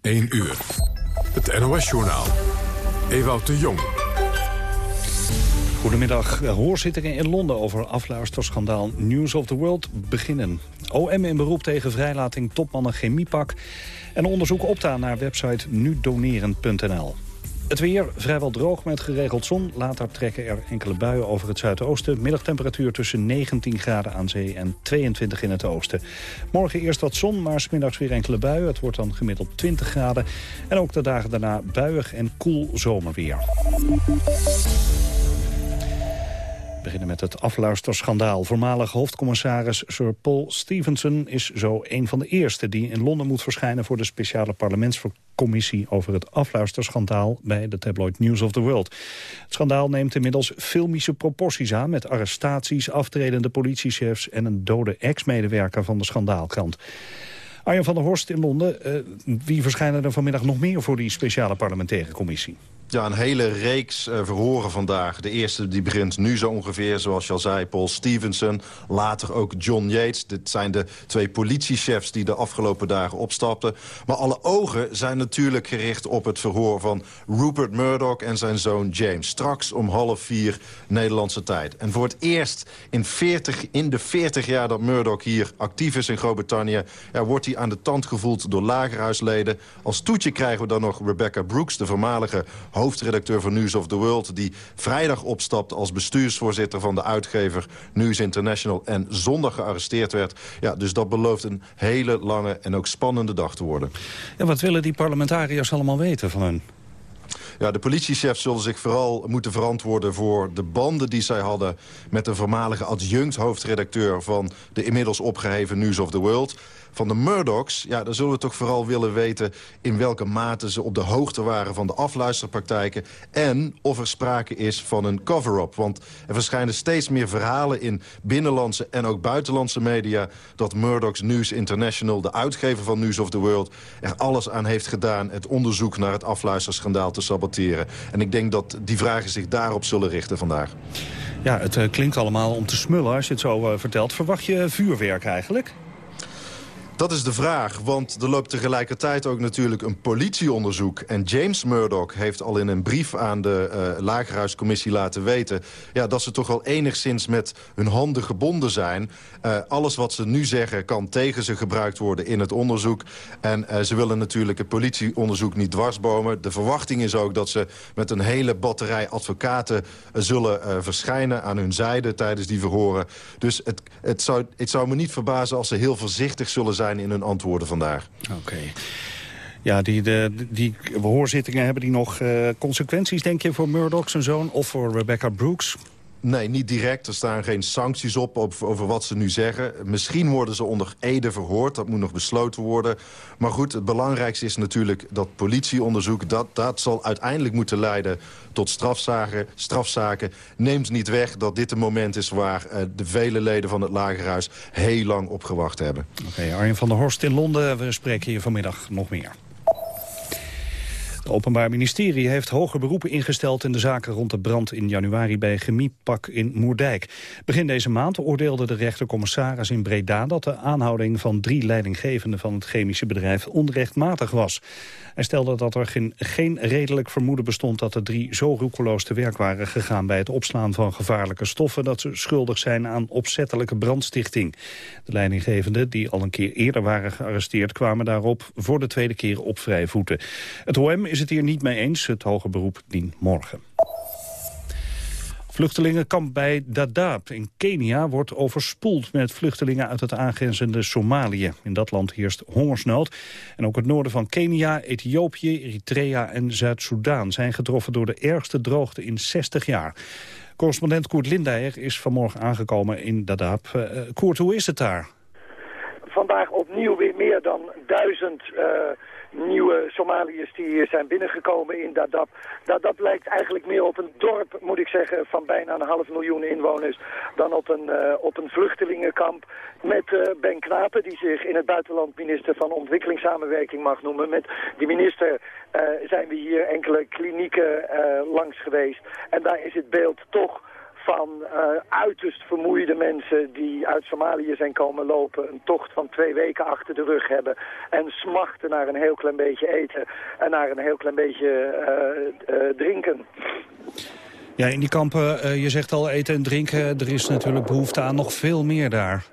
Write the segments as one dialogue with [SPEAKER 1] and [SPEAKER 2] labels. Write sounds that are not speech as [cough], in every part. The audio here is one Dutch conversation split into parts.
[SPEAKER 1] 1 uur. Het NOS-journaal. Ewout de Jong.
[SPEAKER 2] Goedemiddag. Hoorzittingen in Londen over afluisterschandaal News of the World beginnen. OM in beroep tegen vrijlating topmannen Chemiepak. En onderzoek optaan naar website nudoneren.nl. Het weer vrijwel droog met geregeld zon. Later trekken er enkele buien over het zuidoosten. Middagtemperatuur tussen 19 graden aan zee en 22 in het oosten. Morgen eerst wat zon, maar smiddags weer enkele buien. Het wordt dan gemiddeld 20 graden. En ook de dagen daarna buiig en koel zomerweer. We beginnen met het afluisterschandaal. Voormalig hoofdcommissaris Sir Paul Stevenson is zo een van de eerste... die in Londen moet verschijnen voor de speciale parlementscommissie... over het afluisterschandaal bij de tabloid News of the World. Het schandaal neemt inmiddels filmische proporties aan... met arrestaties, aftredende politiechefs... en een dode ex-medewerker van de schandaalkrant. Arjen van der Horst in Londen. Uh, wie verschijnen er vanmiddag nog meer voor die speciale parlementaire commissie?
[SPEAKER 3] Ja, een hele reeks uh, verhoren vandaag. De eerste die begint nu zo ongeveer, zoals je al zei, Paul Stevenson. Later ook John Yates. Dit zijn de twee politiechefs die de afgelopen dagen opstapten. Maar alle ogen zijn natuurlijk gericht op het verhoor van Rupert Murdoch en zijn zoon James. Straks om half vier Nederlandse tijd. En voor het eerst in, 40, in de 40 jaar dat Murdoch hier actief is in Groot-Brittannië... Ja, wordt hij aan de tand gevoeld door lagerhuisleden. Als toetje krijgen we dan nog Rebecca Brooks, de voormalige hoofdredacteur van News of the World... die vrijdag opstapt als bestuursvoorzitter van de uitgever News International... en zondag gearresteerd werd. Ja, dus dat belooft een hele lange en ook spannende dag te worden.
[SPEAKER 2] Ja, wat willen die parlementariërs allemaal weten van hun?
[SPEAKER 3] Ja, de politiechefs zullen zich vooral moeten verantwoorden voor de banden die zij hadden... met de voormalige adjunct hoofdredacteur van de inmiddels opgeheven News of the World van de Murdochs... ja, dan zullen we toch vooral willen weten in welke mate ze op de hoogte waren van de afluisterpraktijken... en of er sprake is van een cover-up. Want er verschijnen steeds meer verhalen in binnenlandse en ook buitenlandse media... dat Murdochs News International, de uitgever van News of the World... er alles aan heeft gedaan het onderzoek naar het afluisterschandaal te saboteren. En ik denk dat die vragen zich daarop zullen richten vandaag.
[SPEAKER 2] Ja, het uh, klinkt allemaal om te smullen als je het zo uh, vertelt. Verwacht je vuurwerk eigenlijk?
[SPEAKER 3] Dat is de vraag, want er loopt tegelijkertijd ook natuurlijk een politieonderzoek. En James Murdoch heeft al in een brief aan de uh, Lagerhuiscommissie laten weten... Ja, dat ze toch wel enigszins met hun handen gebonden zijn. Uh, alles wat ze nu zeggen kan tegen ze gebruikt worden in het onderzoek. En uh, ze willen natuurlijk het politieonderzoek niet dwarsbomen. De verwachting is ook dat ze met een hele batterij advocaten... zullen verschijnen aan hun zijde tijdens die verhoren. Dus het, het, zou, het zou me niet verbazen als ze heel voorzichtig zullen zijn in hun antwoorden vandaag.
[SPEAKER 2] Oké. Ja, die, de, die hoorzittingen hebben die nog uh, consequenties, denk je, voor Murdoch, zijn zoon... of voor Rebecca Brooks?
[SPEAKER 3] Nee, niet direct. Er staan geen sancties op over wat ze nu zeggen. Misschien worden ze onder Ede verhoord. Dat moet nog besloten worden. Maar goed, het belangrijkste is natuurlijk dat politieonderzoek... dat, dat zal uiteindelijk moeten leiden tot strafzaken. strafzaken. Neemt niet weg dat dit een moment is waar uh, de vele leden van het Lagerhuis... heel lang op gewacht hebben.
[SPEAKER 2] Oké, Arjen van der Horst in Londen. We spreken hier vanmiddag nog meer. Het Openbaar Ministerie heeft hoge beroepen ingesteld in de zaken rond de brand in januari bij Chemiepak in Moerdijk. Begin deze maand oordeelde de rechtercommissaris in Breda dat de aanhouding van drie leidinggevenden van het chemische bedrijf onrechtmatig was. Hij stelde dat er geen, geen redelijk vermoeden bestond dat de drie zo roekeloos te werk waren gegaan bij het opslaan van gevaarlijke stoffen dat ze schuldig zijn aan opzettelijke brandstichting. De leidinggevenden, die al een keer eerder waren gearresteerd, kwamen daarop voor de tweede keer op vrije voeten. Het OM is het hier niet mee eens. Het hoge beroep dient morgen. Vluchtelingenkamp bij Dadaab in Kenia wordt overspoeld met vluchtelingen uit het aangrenzende Somalië. In dat land heerst hongersnood. En ook het noorden van Kenia, Ethiopië, Eritrea en Zuid-Soedan zijn getroffen door de ergste droogte in 60 jaar. Correspondent Koert Lindeyer is vanmorgen aangekomen in Dadaab. Uh, Koert, hoe is het daar?
[SPEAKER 4] Vandaag opnieuw weer meer dan duizend... Uh nieuwe Somaliërs die zijn binnengekomen in Dadaab. Dadaab lijkt eigenlijk meer op een dorp, moet ik zeggen, van bijna een half miljoen inwoners... dan op een, uh, op een vluchtelingenkamp met uh, Ben Knapen... die zich in het buitenland minister van ontwikkelingssamenwerking mag noemen. Met die minister uh, zijn we hier enkele klinieken langs geweest. En daar is het beeld toch van uiterst vermoeide mensen die uit Somalië zijn komen lopen, een tocht van twee weken achter de rug hebben en smachten naar een heel klein beetje eten en naar een heel klein beetje drinken.
[SPEAKER 2] Ja, in die kampen, je zegt al eten en drinken, er is natuurlijk behoefte aan nog veel meer daar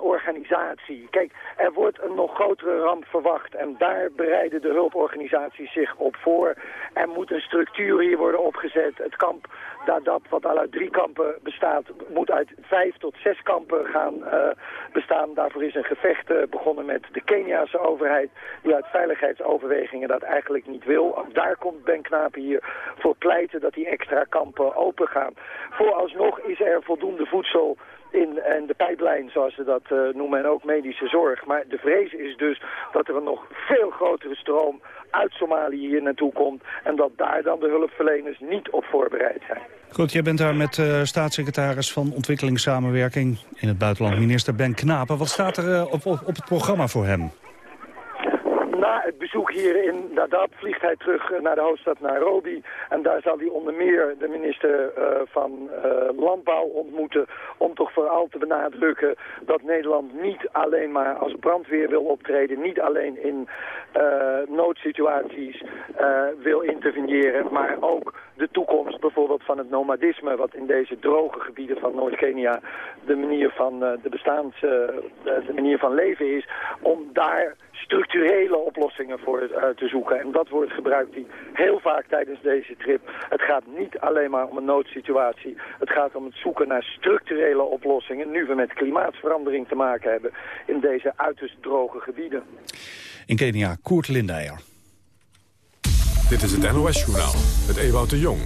[SPEAKER 4] organisatie. Kijk, er wordt een nog grotere ramp verwacht en daar bereiden de hulporganisaties zich op voor. Er moet een structuur hier worden opgezet. Het kamp Dadaab, wat al uit drie kampen bestaat, moet uit vijf tot zes kampen gaan uh, bestaan. Daarvoor is een gevecht uh, begonnen met de Keniaanse overheid, die uit veiligheidsoverwegingen dat eigenlijk niet wil. Ook daar komt Ben Knapen hier voor pleiten dat die extra kampen open gaan. Vooralsnog is er voldoende voedsel in en de pijplijn, zoals ze dat uh, noemen, en ook medische zorg. Maar de vrees is dus dat er een nog veel grotere stroom uit Somalië hier naartoe komt... en dat daar dan de hulpverleners niet op voorbereid zijn.
[SPEAKER 2] Goed, jij bent daar met uh, staatssecretaris van Ontwikkelingssamenwerking in het buitenland, minister Ben Knapen. Wat staat er op, op, op het programma voor hem?
[SPEAKER 4] Na het bezoek hier in Dadaab vliegt hij terug naar de hoofdstad Nairobi. En daar zal hij onder meer de minister uh, van uh, Landbouw ontmoeten... om toch vooral te benadrukken dat Nederland niet alleen maar als brandweer wil optreden... niet alleen in uh, noodsituaties wil interveneren... maar ook de toekomst bijvoorbeeld van het nomadisme... wat in deze droge gebieden van Noord-Kenia de manier van de bestaans... de manier van leven is... om daar structurele oplossingen voor uh, te zoeken. En dat woord gebruikt hij heel vaak tijdens deze trip. Het gaat niet alleen maar om een noodsituatie. Het gaat om het zoeken naar structurele oplossingen... nu we met klimaatverandering te maken hebben in deze uiterst droge gebieden.
[SPEAKER 2] In Kenia, Koert Lindeyer.
[SPEAKER 1] Dit is het NOS-journaal met Ewout de Jong.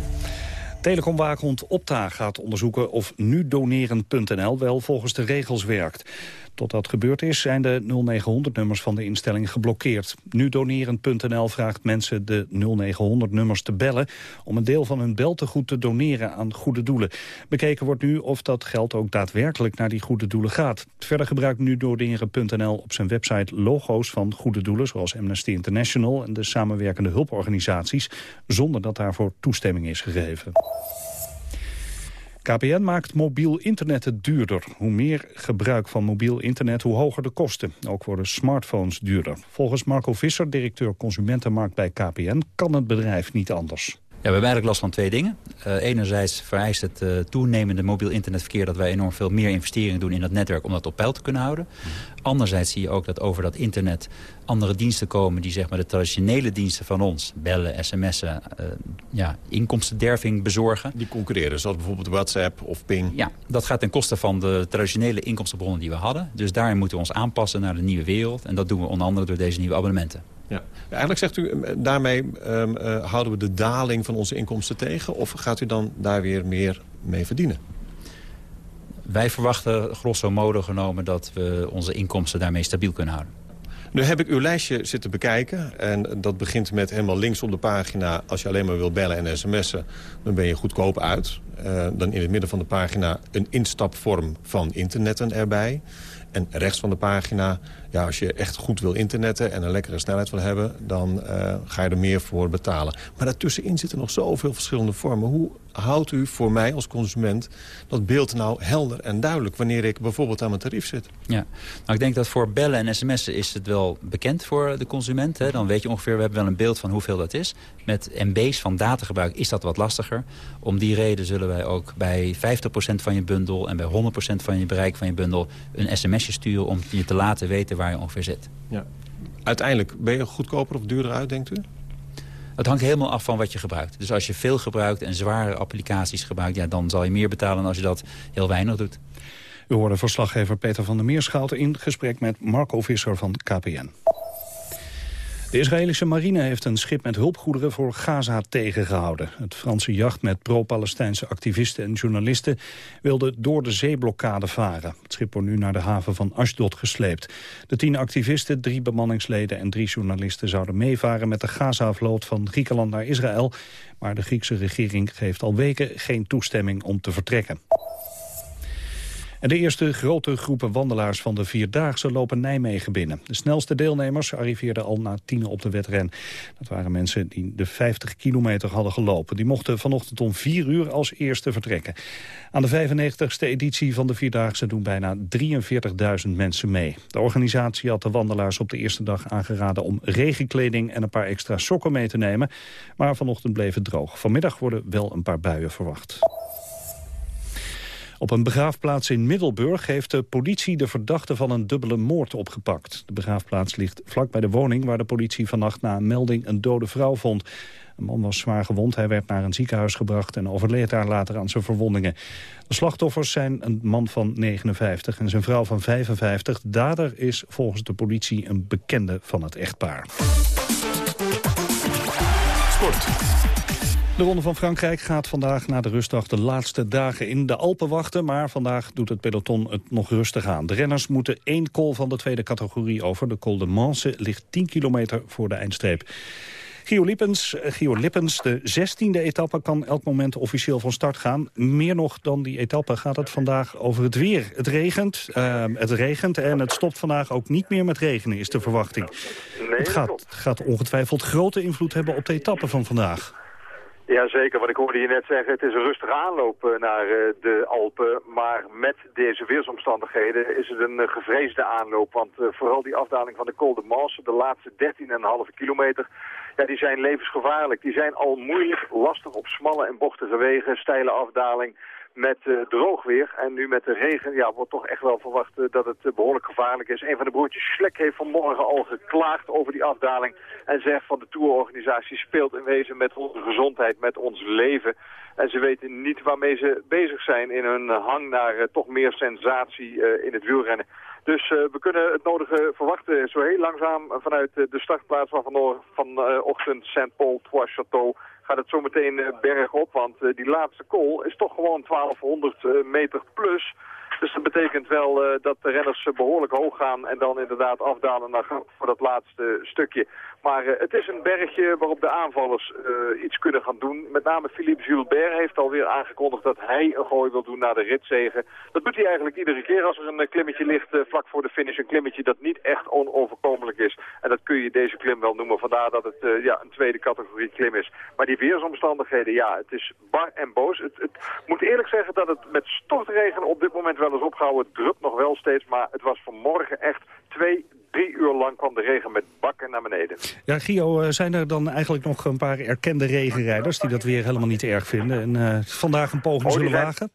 [SPEAKER 2] Telecomwaakhond Opta gaat onderzoeken of nudoneren.nl wel volgens de regels werkt. Tot dat gebeurd is zijn de 0900-nummers van de instelling geblokkeerd. Nu doneren.nl vraagt mensen de 0900-nummers te bellen... om een deel van hun beltegoed te doneren aan goede doelen. Bekeken wordt nu of dat geld ook daadwerkelijk naar die goede doelen gaat. Verder gebruikt nu doneren.nl op zijn website logo's van goede doelen... zoals Amnesty International en de samenwerkende hulporganisaties... zonder dat daarvoor toestemming is gegeven. KPN maakt mobiel internet het duurder. Hoe meer gebruik van mobiel internet, hoe hoger de kosten. Ook worden smartphones duurder. Volgens Marco Visser, directeur Consumentenmarkt bij KPN... kan het bedrijf niet anders.
[SPEAKER 5] We hebben eigenlijk last van twee dingen. Uh, enerzijds vereist het uh, toenemende mobiel internetverkeer... dat wij enorm veel meer investeringen doen in dat netwerk... om dat op peil te kunnen houden. Mhm. Anderzijds zie je ook dat over dat internet andere diensten komen... die zeg maar de traditionele diensten van ons, bellen, sms'en... Uh, ja, inkomstenderving bezorgen.
[SPEAKER 6] Die concurreren, zoals bijvoorbeeld WhatsApp of Ping.
[SPEAKER 5] Ja, dat gaat ten koste van de traditionele inkomstenbronnen die we hadden. Dus daarin moeten we ons aanpassen naar de nieuwe wereld. En dat doen we onder andere door deze nieuwe abonnementen.
[SPEAKER 6] Ja. Eigenlijk zegt u, eh, daarmee um, uh, houden we de daling van onze inkomsten tegen... of gaat u dan daar weer meer mee verdienen?
[SPEAKER 5] Wij verwachten grosso modo genomen dat we onze inkomsten daarmee stabiel kunnen houden.
[SPEAKER 6] Nu heb ik uw lijstje zitten bekijken. En dat begint met helemaal links op de pagina... als je alleen maar wil bellen en sms'en, dan ben je goedkoop uit. Uh, dan in het midden van de pagina een instapvorm van internetten erbij. En rechts van de pagina, ja, als je echt goed wil internetten... en een lekkere snelheid wil hebben, dan uh, ga je er meer voor betalen. Maar daartussenin zitten nog zoveel verschillende vormen. Hoe houdt u voor mij als consument dat beeld nou helder en duidelijk... wanneer ik bijvoorbeeld aan mijn tarief zit?
[SPEAKER 5] Ja, nou, ik denk dat voor bellen en sms'en is het wel bekend voor de consument. Hè. Dan weet je ongeveer, we hebben wel een beeld van hoeveel dat is. Met MB's van datagebruik is dat wat lastiger. Om die reden zullen wij ook bij 50% van je bundel... en bij 100% van je bereik van je bundel een sms'je sturen... om je te laten weten waar je ongeveer zit. Ja.
[SPEAKER 6] Uiteindelijk, ben je goedkoper of duurder uit, denkt u?
[SPEAKER 5] Het hangt helemaal af van wat je gebruikt. Dus als je veel gebruikt en zware applicaties gebruikt... Ja, dan zal je meer betalen dan als je dat heel weinig doet.
[SPEAKER 2] U hoorde verslaggever Peter van der Meerschouten in gesprek met Marco Visser van KPN. De Israëlische marine heeft een schip met hulpgoederen voor Gaza tegengehouden. Het Franse jacht met pro-Palestijnse activisten en journalisten wilde door de zeeblokkade varen. Het schip wordt nu naar de haven van Ashdod gesleept. De tien activisten, drie bemanningsleden en drie journalisten zouden meevaren met de Gaza-vloot van Griekenland naar Israël. Maar de Griekse regering geeft al weken geen toestemming om te vertrekken. De eerste grote groepen wandelaars van de Vierdaagse lopen Nijmegen binnen. De snelste deelnemers arriveerden al na tien op de wedren. Dat waren mensen die de 50 kilometer hadden gelopen. Die mochten vanochtend om vier uur als eerste vertrekken. Aan de 95ste editie van de Vierdaagse doen bijna 43.000 mensen mee. De organisatie had de wandelaars op de eerste dag aangeraden om regenkleding en een paar extra sokken mee te nemen. Maar vanochtend bleef het droog. Vanmiddag worden wel een paar buien verwacht. Op een begraafplaats in Middelburg heeft de politie de verdachte van een dubbele moord opgepakt. De begraafplaats ligt vlak bij de woning waar de politie vannacht na een melding een dode vrouw vond. Een man was zwaar gewond, hij werd naar een ziekenhuis gebracht en overleed daar later aan zijn verwondingen. De slachtoffers zijn een man van 59 en zijn vrouw van 55. De dader is volgens de politie een bekende van het echtpaar.
[SPEAKER 1] Sport.
[SPEAKER 2] De Ronde van Frankrijk gaat vandaag na de rustdag de laatste dagen in de Alpen wachten. Maar vandaag doet het peloton het nog rustig aan. De renners moeten één col van de tweede categorie over. De Col de Manse ligt 10 kilometer voor de eindstreep. Gio Lippens, eh, Gio Lippens, de 16e etappe kan elk moment officieel van start gaan. Meer nog dan die etappe gaat het vandaag over het weer. Het regent, uh, het regent en het stopt vandaag ook niet meer met regenen, is de verwachting. Het gaat, gaat ongetwijfeld grote invloed hebben op de etappe van vandaag.
[SPEAKER 7] Ja, zeker. Wat ik hoorde je net zeggen, het is een rustige aanloop eh, naar eh, de Alpen. Maar met deze weersomstandigheden is het een uh, gevreesde aanloop. Want vooral die afdaling van de Col de Manse, de laatste 13,5 kilometer... Ja, die zijn levensgevaarlijk. Die zijn al moeilijk, lastig op smalle en bochtige wegen, steile afdaling met uh, droog weer. En nu met de regen ja, wordt toch echt wel verwacht uh, dat het uh, behoorlijk gevaarlijk is. Een van de broertjes Slek heeft vanmorgen al geklaagd over die afdaling. En zegt van de tourorganisatie speelt in wezen met onze gezondheid, met ons leven. En ze weten niet waarmee ze bezig zijn in hun hang naar toch meer sensatie in het wielrennen. Dus we kunnen het nodige verwachten zo heel langzaam vanuit de startplaats van vanochtend Saint-Paul-Trois-Château gaat het zo meteen berg op. Want die laatste call is toch gewoon 1200 meter plus. Dus dat betekent wel dat de renners behoorlijk hoog gaan en dan inderdaad afdalen naar, voor dat laatste stukje. Maar uh, het is een bergje waarop de aanvallers uh, iets kunnen gaan doen. Met name Philippe Gilbert heeft alweer aangekondigd dat hij een gooi wil doen naar de ritzegen. Dat doet hij eigenlijk iedere keer als er een klimmetje ligt vlak voor de finish. Een klimmetje dat niet echt onoverkomelijk is. En dat kun je deze klim wel noemen. Vandaar dat het ja, een tweede categorie klim is. Maar die weersomstandigheden, ja, het is bar en boos. Het, het moet eerlijk zeggen dat het met stortregen op dit moment wel eens opgehouden. Het drupt nog wel steeds, maar het was vanmorgen echt twee, drie uur lang kwam de regen met bakken naar beneden.
[SPEAKER 2] Ja, Gio, zijn er dan eigenlijk nog een paar erkende regenrijders... die dat weer helemaal niet erg vinden en uh, vandaag een poging oh, zullen zijn... wagen?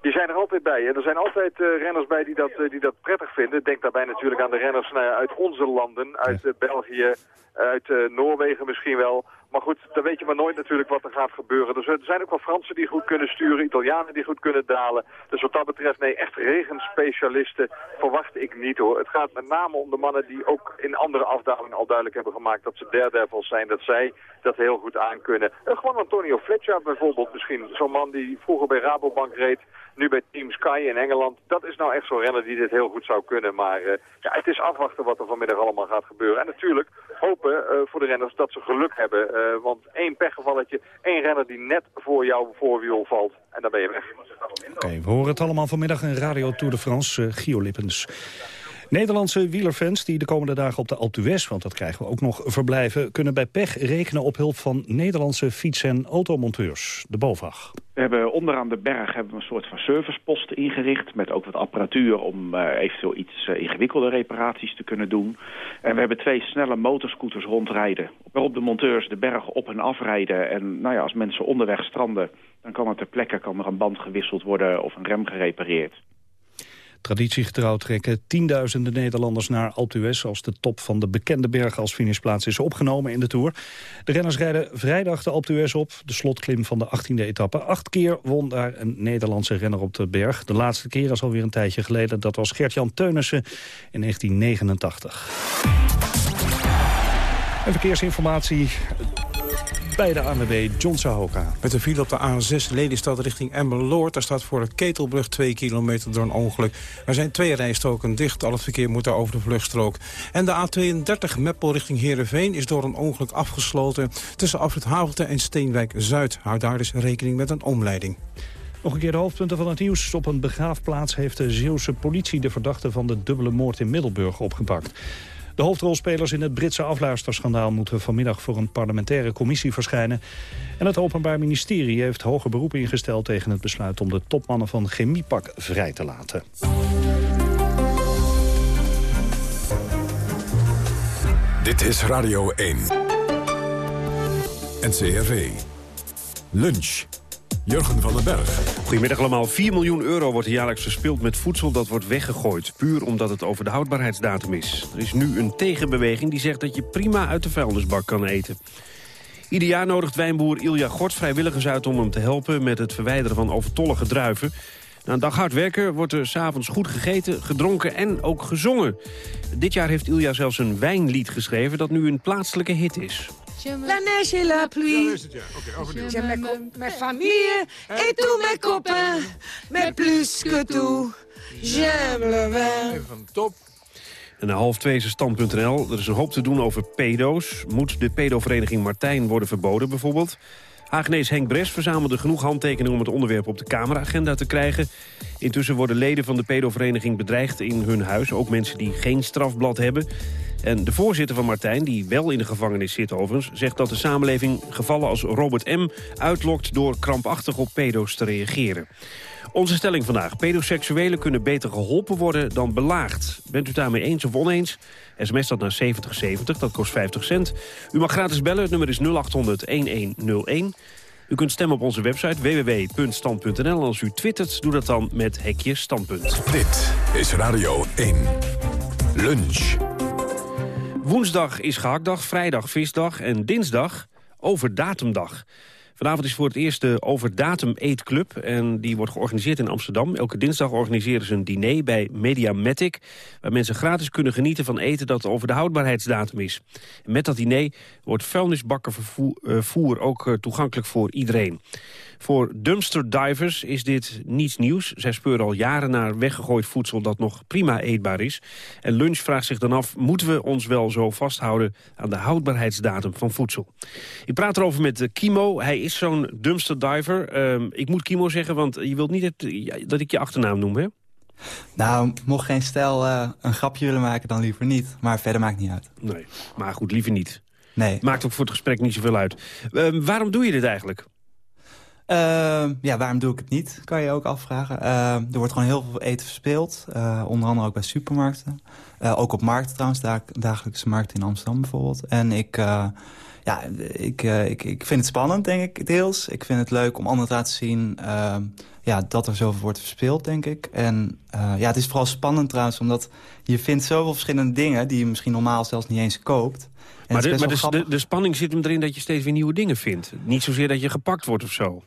[SPEAKER 7] Die zijn er altijd bij. Er zijn altijd uh, renners bij die dat, uh, die dat prettig vinden. Denk daarbij natuurlijk aan de renners uit onze landen, uit. België, uit Noorwegen misschien wel. Maar goed, dan weet je maar nooit natuurlijk wat er gaat gebeuren. Dus er zijn ook wel Fransen die goed kunnen sturen, Italianen die goed kunnen dalen. Dus wat dat betreft, nee, echt regenspecialisten verwacht ik niet hoor. Het gaat met name om de mannen die ook in andere afdalingen al duidelijk hebben gemaakt dat ze daredevils zijn. Dat zij dat heel goed aankunnen. Uh, gewoon Antonio Fletcher bijvoorbeeld misschien. Zo'n man die vroeger bij Rabobank reed, nu bij Team Sky in Engeland. Dat is nou echt zo'n renner die dit heel goed zou kunnen. Maar uh, ja, het is afwachten wat er vanmiddag allemaal gaat gebeuren. En natuurlijk hopen uh, voor de renners dat ze geluk hebben. Uh, want één pechgevalletje, één renner die net voor jouw voorwiel valt. En dan ben je weg.
[SPEAKER 2] Oké, we horen het allemaal vanmiddag in Radio Tour de France. Uh, Gio Lippens. Nederlandse wielerfans die de komende dagen op de Alpe d'Huez, want dat krijgen we ook nog, verblijven, kunnen bij pech rekenen op hulp van Nederlandse fiets- en automonteurs, de BOVAG.
[SPEAKER 8] We hebben onderaan de berg hebben we een soort van servicepost ingericht... met ook wat apparatuur om uh, eventueel iets uh, ingewikkelde reparaties te kunnen doen. En we hebben twee snelle motorscooters rondrijden... waarop de monteurs de berg op en afrijden. En nou ja, als mensen onderweg stranden... dan kan er ter plekke kan er een band gewisseld worden of een rem gerepareerd.
[SPEAKER 2] Traditiegetrouw trekken tienduizenden Nederlanders naar Alpe als de top van de bekende berg als finishplaats is opgenomen in de Tour. De renners rijden vrijdag de Alpe op, de slotklim van de 18e etappe. Acht keer won daar een Nederlandse renner op de berg. De laatste keer is alweer een tijdje geleden. Dat was Gert-Jan Teunissen in 1989. En verkeersinformatie bij de ANWB John Sahoka.
[SPEAKER 9] Met een file op de A6 Lelystad richting Emmeloord. Daar staat voor de Ketelbrug 2 kilometer door een ongeluk. Er zijn twee rijstroken dicht. Al het verkeer moet daar over de vluchtstrook. En de A32 Meppel richting Heerenveen is door een ongeluk afgesloten... tussen Afrit Havelte en Steenwijk-Zuid. Houd daar dus rekening met een omleiding.
[SPEAKER 2] Nog een keer de hoofdpunten van het nieuws. Op een begraafplaats heeft de Zeeuwse politie de verdachte van de dubbele moord in Middelburg opgepakt. De hoofdrolspelers in het Britse afluisterschandaal moeten vanmiddag voor een parlementaire commissie verschijnen. En het Openbaar Ministerie heeft hoge beroep ingesteld tegen het besluit om de topmannen van Chemiepak vrij te laten.
[SPEAKER 1] Dit is Radio 1. NCRV. Lunch. Jurgen van den Berg.
[SPEAKER 10] Goedemiddag allemaal. 4 miljoen euro wordt jaarlijks verspild met voedsel dat wordt weggegooid. Puur omdat het over de houdbaarheidsdatum is. Er is nu een tegenbeweging die zegt dat je prima uit de vuilnisbak kan eten. Ieder jaar nodigt wijnboer Ilja Gort vrijwilligers uit om hem te helpen... met het verwijderen van overtollige druiven. Na een dag hard werken wordt er s'avonds goed gegeten, gedronken en ook gezongen. Dit jaar heeft Ilja zelfs een wijnlied geschreven dat nu een plaatselijke hit is.
[SPEAKER 11] La neige et la pluie. Je met mijn familie et tous mes copains. Mais plus que tout, j'aime le vin.
[SPEAKER 10] Top. En na half twee is stand.nl. Er is een hoop te doen over pedo's. Moet de pedovereniging Martijn worden verboden bijvoorbeeld? Hagenees Henk Bres verzamelde genoeg handtekeningen om het onderwerp op de Kameragenda te krijgen. Intussen worden leden van de pedovereniging bedreigd in hun huis. Ook mensen die geen strafblad hebben. En de voorzitter van Martijn, die wel in de gevangenis zit overigens... zegt dat de samenleving gevallen als Robert M. uitlokt door krampachtig op pedo's te reageren. Onze stelling vandaag. Pedoseksuelen kunnen beter geholpen worden dan belaagd. Bent u daarmee eens of oneens? SMS dat naar 7070, dat kost 50 cent. U mag gratis bellen, het nummer is 0800-1101. U kunt stemmen op onze website www.stand.nl. Als u twittert, doe dat dan met hekje standpunt.
[SPEAKER 1] Dit is Radio 1. Lunch.
[SPEAKER 10] Woensdag is gehaktdag, vrijdag visdag en dinsdag overdatumdag. Vanavond is voor het eerst de Overdatum Eetclub. En die wordt georganiseerd in Amsterdam. Elke dinsdag organiseren ze een diner bij Mediamatic... waar mensen gratis kunnen genieten van eten dat over de houdbaarheidsdatum is. Met dat diner wordt vuilnisbakkenvoer ook eh, toegankelijk voor iedereen. Voor dumpster divers is dit niets nieuws. Zij speuren al jaren naar weggegooid voedsel dat nog prima eetbaar is. En Lunch vraagt zich dan af, moeten we ons wel zo vasthouden aan de houdbaarheidsdatum van voedsel? Ik praat erover met eh, Kimo. Hij is zo'n dumpster diver. Ehm, ik moet Kimo zeggen, want je wilt niet dat ik je achternaam noem, hè?
[SPEAKER 12] Nou, mocht geen stijl uh, een grapje willen maken, dan liever niet. Maar verder maakt niet uit.
[SPEAKER 10] Nee, maar goed, liever niet.
[SPEAKER 12] Nee.
[SPEAKER 10] Maakt ook voor het gesprek niet zoveel uit. Uh, waarom doe je dit eigenlijk?
[SPEAKER 12] Uh, ja, waarom doe ik het niet, kan je ook afvragen. Uh, er wordt gewoon heel veel eten verspeeld. Uh, onder andere ook bij supermarkten. ook op markten trouwens, dag, dagelijkse markten in Amsterdam bijvoorbeeld. En ik, ja, ik, ik, ik vind het spannend, denk ik, deels. Ik vind het leuk om anderen te laten zien ja, dat er zoveel wordt verspeeld, denk ik. En ja, het is vooral spannend trouwens, omdat je vindt zoveel verschillende dingen... die je misschien normaal zelfs niet eens koopt.
[SPEAKER 10] En maar, de, maar de, de, de spanning zit hem erin dat je steeds weer nieuwe dingen vindt. Niet zozeer dat je gepakt wordt of zo.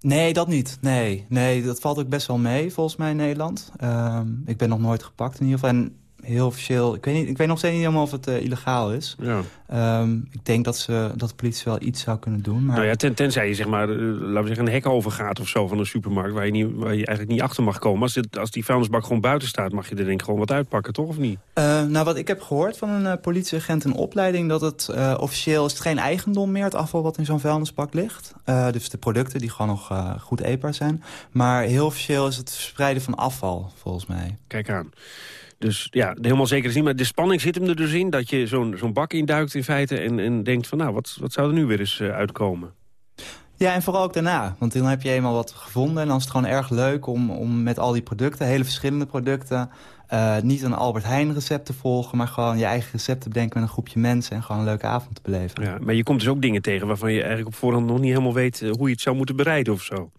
[SPEAKER 12] Nee, dat niet. Nee, nee, dat valt ook best wel mee volgens mij in Nederland. Uh, ik ben nog nooit gepakt in ieder geval. En heel officieel, ik weet, niet, ik weet nog steeds niet helemaal of het uh, illegaal is.
[SPEAKER 10] Ja.
[SPEAKER 12] Um, ik denk dat, ze, dat de politie wel iets zou kunnen doen. Maar...
[SPEAKER 10] Nou ja, ten, tenzij je zeg maar, uh, laten we zeggen, een hek overgaat of zo van een supermarkt... waar je, niet, waar je eigenlijk niet achter mag komen. Als, dit, als die vuilnisbak gewoon buiten staat, mag je er denk ik gewoon wat uitpakken, toch? Of niet?
[SPEAKER 12] Uh, nou, wat ik heb gehoord van een politieagent in opleiding... dat het officieel is het geen eigendom meer, het afval wat in zo'n vuilnisbak ligt. dus de producten die gewoon nog goed eetbaar zijn. Maar heel officieel is het verspreiden van afval, volgens mij.
[SPEAKER 10] Kijk aan. Dus ja, helemaal zeker is niet. Maar de spanning zit hem er dus in dat je zo'n zo'n bak induikt in feite... En, en denkt van nou, wat, wat zou er nu weer eens uh, uitkomen?
[SPEAKER 12] Ja, en vooral ook daarna. Want dan heb je eenmaal wat gevonden. En dan is het gewoon erg leuk om, om met al die producten, hele verschillende producten... Uh, niet een Albert Heijn recept te volgen... maar gewoon je eigen recept te bedenken met een groepje mensen... en gewoon een leuke avond te beleven.
[SPEAKER 10] Ja, maar je komt dus ook dingen tegen waarvan je eigenlijk op voorhand nog niet helemaal weet... hoe je het zou moeten bereiden of zo.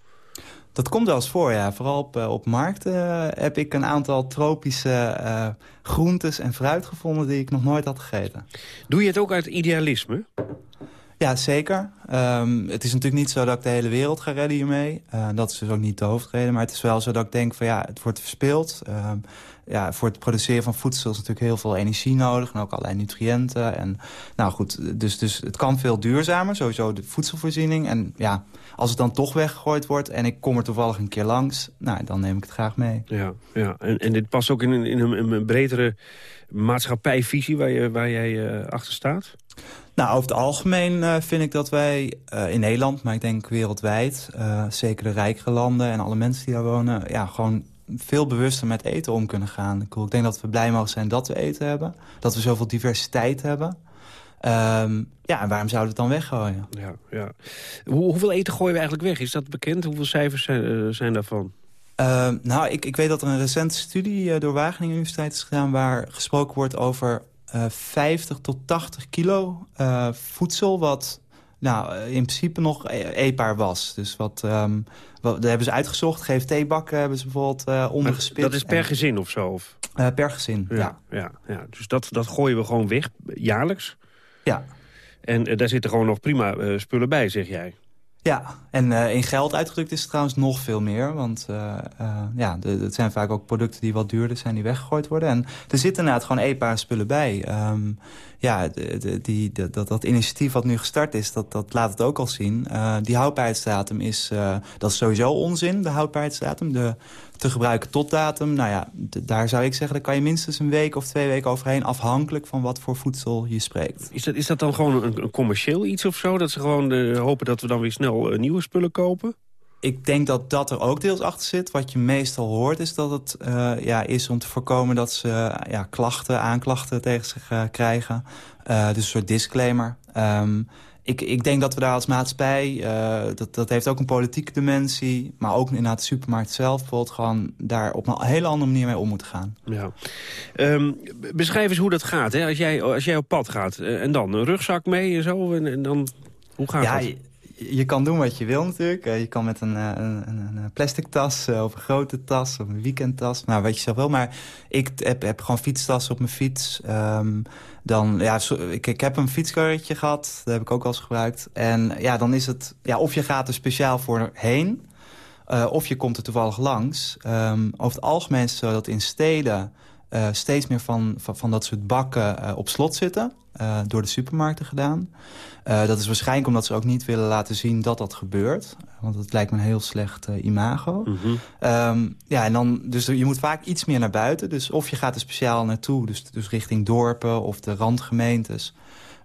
[SPEAKER 12] Dat komt wel eens voor, ja. Vooral op, uh, op markten uh, heb ik een aantal tropische uh, groentes en fruit gevonden... die ik nog nooit had gegeten.
[SPEAKER 10] Doe je het ook uit idealisme?
[SPEAKER 12] Ja, zeker. Um, het is natuurlijk niet zo dat ik de hele wereld ga redden hiermee. dat is dus ook niet de hoofdreden. Maar het is wel zo dat ik denk van ja, het wordt verspeeld. Um, ja, voor het produceren van voedsel is natuurlijk heel veel energie nodig. En ook allerlei nutriënten. En, nou goed, dus, dus het kan veel duurzamer, sowieso de voedselvoorziening. En ja, als het dan toch weggegooid wordt en ik kom er toevallig een keer langs... Nou, dan neem ik het graag mee.
[SPEAKER 10] Ja, ja. En, en dit past ook in, een, in een, een bredere maatschappijvisie waar, je, waar jij uh, achter staat?
[SPEAKER 12] Nou, over het algemeen uh, vind ik dat wij uh, in Nederland, maar ik denk wereldwijd... zeker de rijkere landen en alle mensen die daar wonen... ja, gewoon veel bewuster met eten om kunnen gaan. Ik denk dat we blij mogen zijn dat we eten hebben. Dat we zoveel diversiteit hebben. Um, ja, en waarom zouden we het dan weggooien?
[SPEAKER 10] Ja, ja. Hoe, hoeveel eten gooien we eigenlijk weg? Is dat bekend? Hoeveel cijfers zijn, uh, zijn daarvan?
[SPEAKER 12] Uh, nou, ik, ik weet dat er een recente studie uh, door Wageningen Universiteit is gedaan... waar gesproken wordt over 50 tot 80 kilo voedsel... wat nou, in principe nog e eetbaar was. Dus wat, um, wat hebben ze uitgezocht. GFT-bakken hebben ze bijvoorbeeld uh, ondergespit.
[SPEAKER 10] Dat is per en, gezin of zo? Of?
[SPEAKER 12] Uh, per gezin, ja.
[SPEAKER 10] ja. ja, ja. Dus dat, dat gooien we gewoon weg, jaarlijks?
[SPEAKER 12] Ja.
[SPEAKER 10] En uh, daar zitten gewoon nog prima spullen bij, zeg jij?
[SPEAKER 12] Ja, en uh, in geld uitgedrukt is het trouwens nog veel meer. Want uh, uh, ja, het zijn vaak ook producten die wat duurder zijn, die weggegooid worden. En er zitten inderdaad gewoon eetbare spullen bij. Um, ja, die, dat, dat initiatief wat nu gestart is, dat, dat laat het ook al zien. die houdbaarheidsdatum is, dat is sowieso onzin, de houdbaarheidsdatum. De te gebruiken tot datum, nou ja, daar zou ik zeggen... daar kan je minstens een week of twee weken overheen... afhankelijk van wat voor voedsel je spreekt.
[SPEAKER 10] Is dat, is dat dan gewoon een, commercieel iets of zo? Dat ze gewoon uh, hopen dat we dan weer snel nieuwe spullen kopen?
[SPEAKER 12] Ik denk dat dat er ook deels achter zit. Wat je meestal hoort is dat het uh, ja, is om te voorkomen... dat ze ja, klachten, aanklachten tegen zich krijgen. dus een soort disclaimer. Um, ik, ik denk dat we daar als maatschappij, dat, dat heeft ook een politieke dimensie... maar ook inderdaad de supermarkt zelf bijvoorbeeld... gewoon daar op een hele andere manier mee om moeten gaan.
[SPEAKER 10] Ja. Um, beschrijf eens hoe dat gaat, hè? Als, jij, als jij op pad gaat. En dan een rugzak mee en zo, en, en dan... Hoe gaat
[SPEAKER 12] ja,
[SPEAKER 10] dat?
[SPEAKER 12] Je, kan doen wat je wil natuurlijk. Uh, je kan met een, een, een plastic tas of een grote tas of een weekendtas. Nou, wat je zelf wil. Maar ik heb, heb gewoon fietstassen op mijn fiets... Um, dan, ja, ik, ik heb een fietskarretje gehad, dat heb ik ook wel eens gebruikt. En ja, dan is het, ja, of je gaat er speciaal voor heen, of je komt er toevallig langs. Um, over het algemeen is het zo dat in steden uh, steeds meer van, van, van, dat soort bakken uh, op slot zitten. door de supermarkten gedaan. dat is waarschijnlijk omdat ze ook niet willen laten zien dat dat gebeurt. Want dat lijkt me een heel slecht imago. Mm -hmm. um, ja, en dan, dus je moet vaak iets meer naar buiten. Dus of je gaat er speciaal naartoe, dus, dus richting dorpen of de randgemeentes.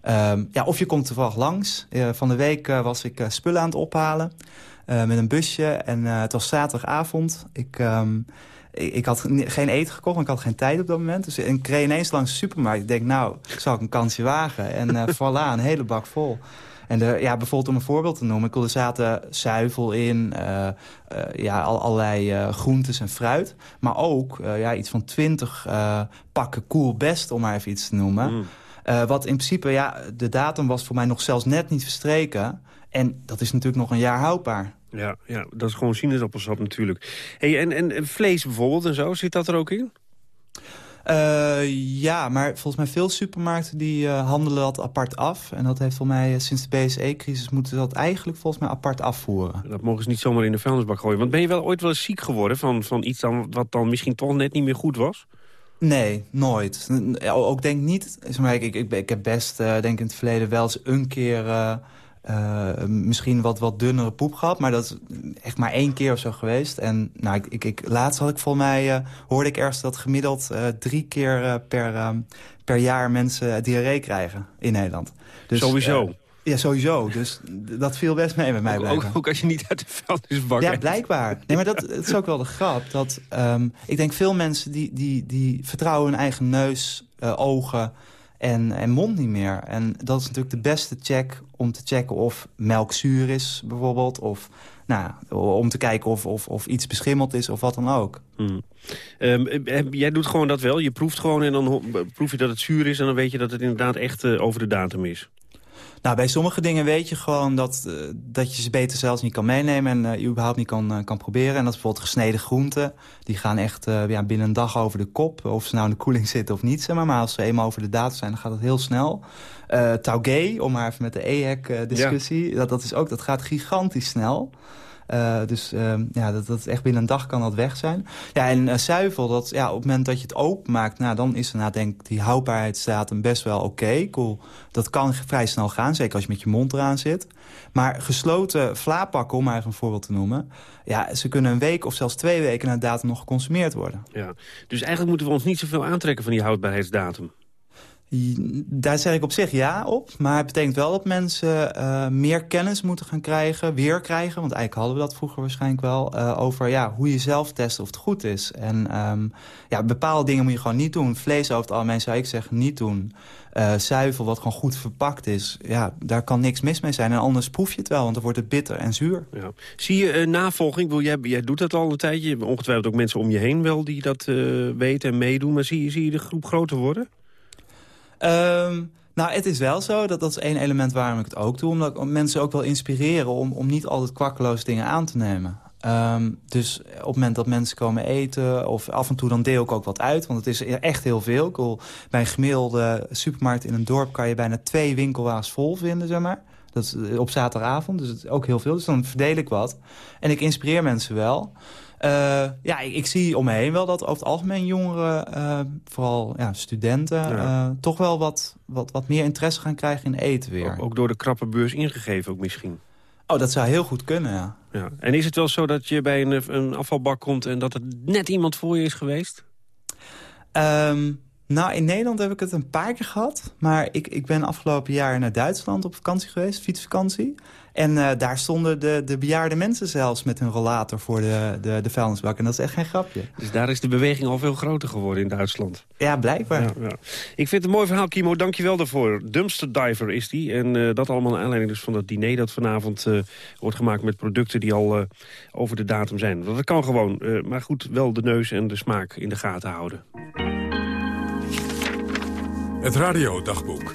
[SPEAKER 12] Um, ja, of je komt toevallig langs. van de week was ik spullen aan het ophalen met een busje. En het was zaterdagavond. Ik... Um, ik had geen eten gekocht, ik had geen tijd op dat moment. Dus ik reed ineens langs de supermarkt. Ik denk, nou, zal ik een kansje wagen? En uh, [laughs] voilà, een hele bak vol. En de, ja, bijvoorbeeld om een voorbeeld te noemen. Er zaten zuivel in, uh, uh, ja, al, allerlei uh, groentes en fruit. Maar ook ja, iets van twintig pakken cool best, om maar even iets te noemen. Mm. wat in principe, ja, de datum was voor mij nog zelfs net niet verstreken. En dat is natuurlijk nog een jaar houdbaar.
[SPEAKER 10] Ja, ja dat is gewoon sinaasappelsap natuurlijk. Hey, en, en vlees bijvoorbeeld en zo, zit dat er ook in?
[SPEAKER 12] Uh, ja, maar volgens mij veel supermarkten die uh, handelen dat apart af. En dat heeft volgens mij uh, sinds de BSE-crisis moeten dat eigenlijk volgens mij apart afvoeren.
[SPEAKER 10] Dat mogen ze niet zomaar in de vuilnisbak gooien. Want ben je wel ooit wel eens ziek geworden van, van iets dan, wat dan misschien toch net niet meer goed was?
[SPEAKER 12] Nee, nooit. Ook denk niet... Ik, ik, ik, ik heb best, denk in het verleden wel eens een keer... Uh, misschien wat, wat dunnere poep gehad, maar dat is echt maar één keer of zo geweest. En nou, ik, ik, ik laatst had ik volgens mij, uh, hoorde ik ergens dat gemiddeld uh, drie keer per, per jaar mensen diarree krijgen in Nederland.
[SPEAKER 10] Dus, sowieso?
[SPEAKER 12] ja, sowieso. Dus dat viel best mee met mij.
[SPEAKER 10] Ook, ook, ook, als je niet uit de vuilnisbak
[SPEAKER 12] Ja, blijkbaar. Nee, maar dat, is ook wel de grap. Dat, um, ik denk veel mensen die, die, die vertrouwen hun eigen neus, ogen en, en mond niet meer. En dat is natuurlijk de beste check om te checken of melk zuur is bijvoorbeeld. Of nou, om te kijken of, of, of iets beschimmeld is of wat dan ook.
[SPEAKER 10] Hmm. Um, jij doet gewoon dat wel? Je proeft gewoon en dan proef je dat het zuur is... en dan weet je dat het inderdaad echt uh, over de datum is?
[SPEAKER 12] Nou, bij sommige dingen weet je gewoon dat, uh, dat je ze beter zelfs niet kan meenemen... en uh, je überhaupt niet kan, uh, kan proberen. En dat is bijvoorbeeld gesneden groenten. Die gaan echt ja, binnen een dag over de kop. Of ze nou in de koeling zitten of niet, zeg maar. Maar als ze eenmaal over de datum zijn, dan gaat het heel snel. Uh, Taugé, om maar even met de EHEC-discussie... Ja. Dat, dat, is ook, dat gaat gigantisch snel. Uh, dus uh, ja, dat, dat echt binnen een dag kan dat weg zijn. Ja, en uh, zuivel, dat, ja, op het moment dat je het openmaakt... Nou, dan is er nou, denk ik die houdbaarheidsdatum best wel oké. Cool. Dat kan vrij snel gaan, zeker als je met je mond eraan zit. Maar gesloten vlaapakken, om maar even een voorbeeld te noemen... ja, ze kunnen een week of zelfs twee weken na de datum nog geconsumeerd worden.
[SPEAKER 10] Ja. Dus eigenlijk moeten we ons niet zoveel aantrekken van die houdbaarheidsdatum.
[SPEAKER 12] Daar zeg ik op zich ja op. Maar het betekent wel dat mensen uh, meer kennis moeten gaan krijgen. Weer krijgen, want eigenlijk hadden we dat vroeger waarschijnlijk wel. Uh, over ja, hoe je zelf testen of het goed is. En um, ja, bepaalde dingen moet je gewoon niet doen. Vlees over het algemeen zou ik zeggen niet doen. Uh, zuivel wat gewoon goed verpakt is. Ja, daar kan niks mis mee zijn. En anders proef je het wel, want dan wordt het bitter en zuur.
[SPEAKER 10] Ja. Zie je navolging? Wil jij, jij doet dat al een tijdje. Je ongetwijfeld ook mensen om je heen wel die dat weten en meedoen. Maar zie, zie je de groep groter worden?
[SPEAKER 12] Um, nou, het is wel zo. Dat, dat is één element waarom ik het ook doe. Omdat ik mensen ook wel inspireren om, om niet altijd kwakkeloos dingen aan te nemen. Um, dus op het moment dat mensen komen eten... of af en toe dan deel ik ook wat uit. Want het is echt heel veel. Wil, bij een gemiddelde supermarkt in een dorp... kan je bijna twee winkelwagens vol vinden, zeg maar. Dat is op zaterdagavond, dus het is ook heel veel. Dus dan verdeel ik wat. En ik inspireer mensen wel... Uh, ja, ik, ik, zie om me heen wel dat over het algemeen jongeren, uh, vooral ja, studenten, ja. Uh, toch wel wat, wat, wat meer interesse gaan krijgen in eten weer.
[SPEAKER 10] Ook, ook, door de krappe beurs ingegeven ook misschien?
[SPEAKER 12] Oh, dat zou heel goed kunnen, ja.
[SPEAKER 10] ja. En is het wel zo dat je bij een, een afvalbak komt en dat er net iemand voor je is geweest?
[SPEAKER 12] Um, nou, in Nederland heb ik het een paar keer gehad. Maar ik, ik ben afgelopen jaar naar Duitsland op vakantie geweest, fietsvakantie. En uh, daar stonden de, de bejaarde mensen zelfs met hun rollator voor de, de, de vuilnisbak. En dat is echt geen grapje.
[SPEAKER 10] Dus daar is de beweging al veel groter geworden in Duitsland.
[SPEAKER 12] Ja, blijkbaar. Ja, ja.
[SPEAKER 10] Ik vind het een mooi verhaal, Kimo. Dank je wel daarvoor. Dumpster Diver is die. En uh, dat allemaal naar aanleiding dus van dat diner dat vanavond uh, wordt gemaakt met producten die al over de datum zijn. Dat kan gewoon. maar goed, wel de neus en de smaak in de gaten houden.
[SPEAKER 1] Het radiodagboek.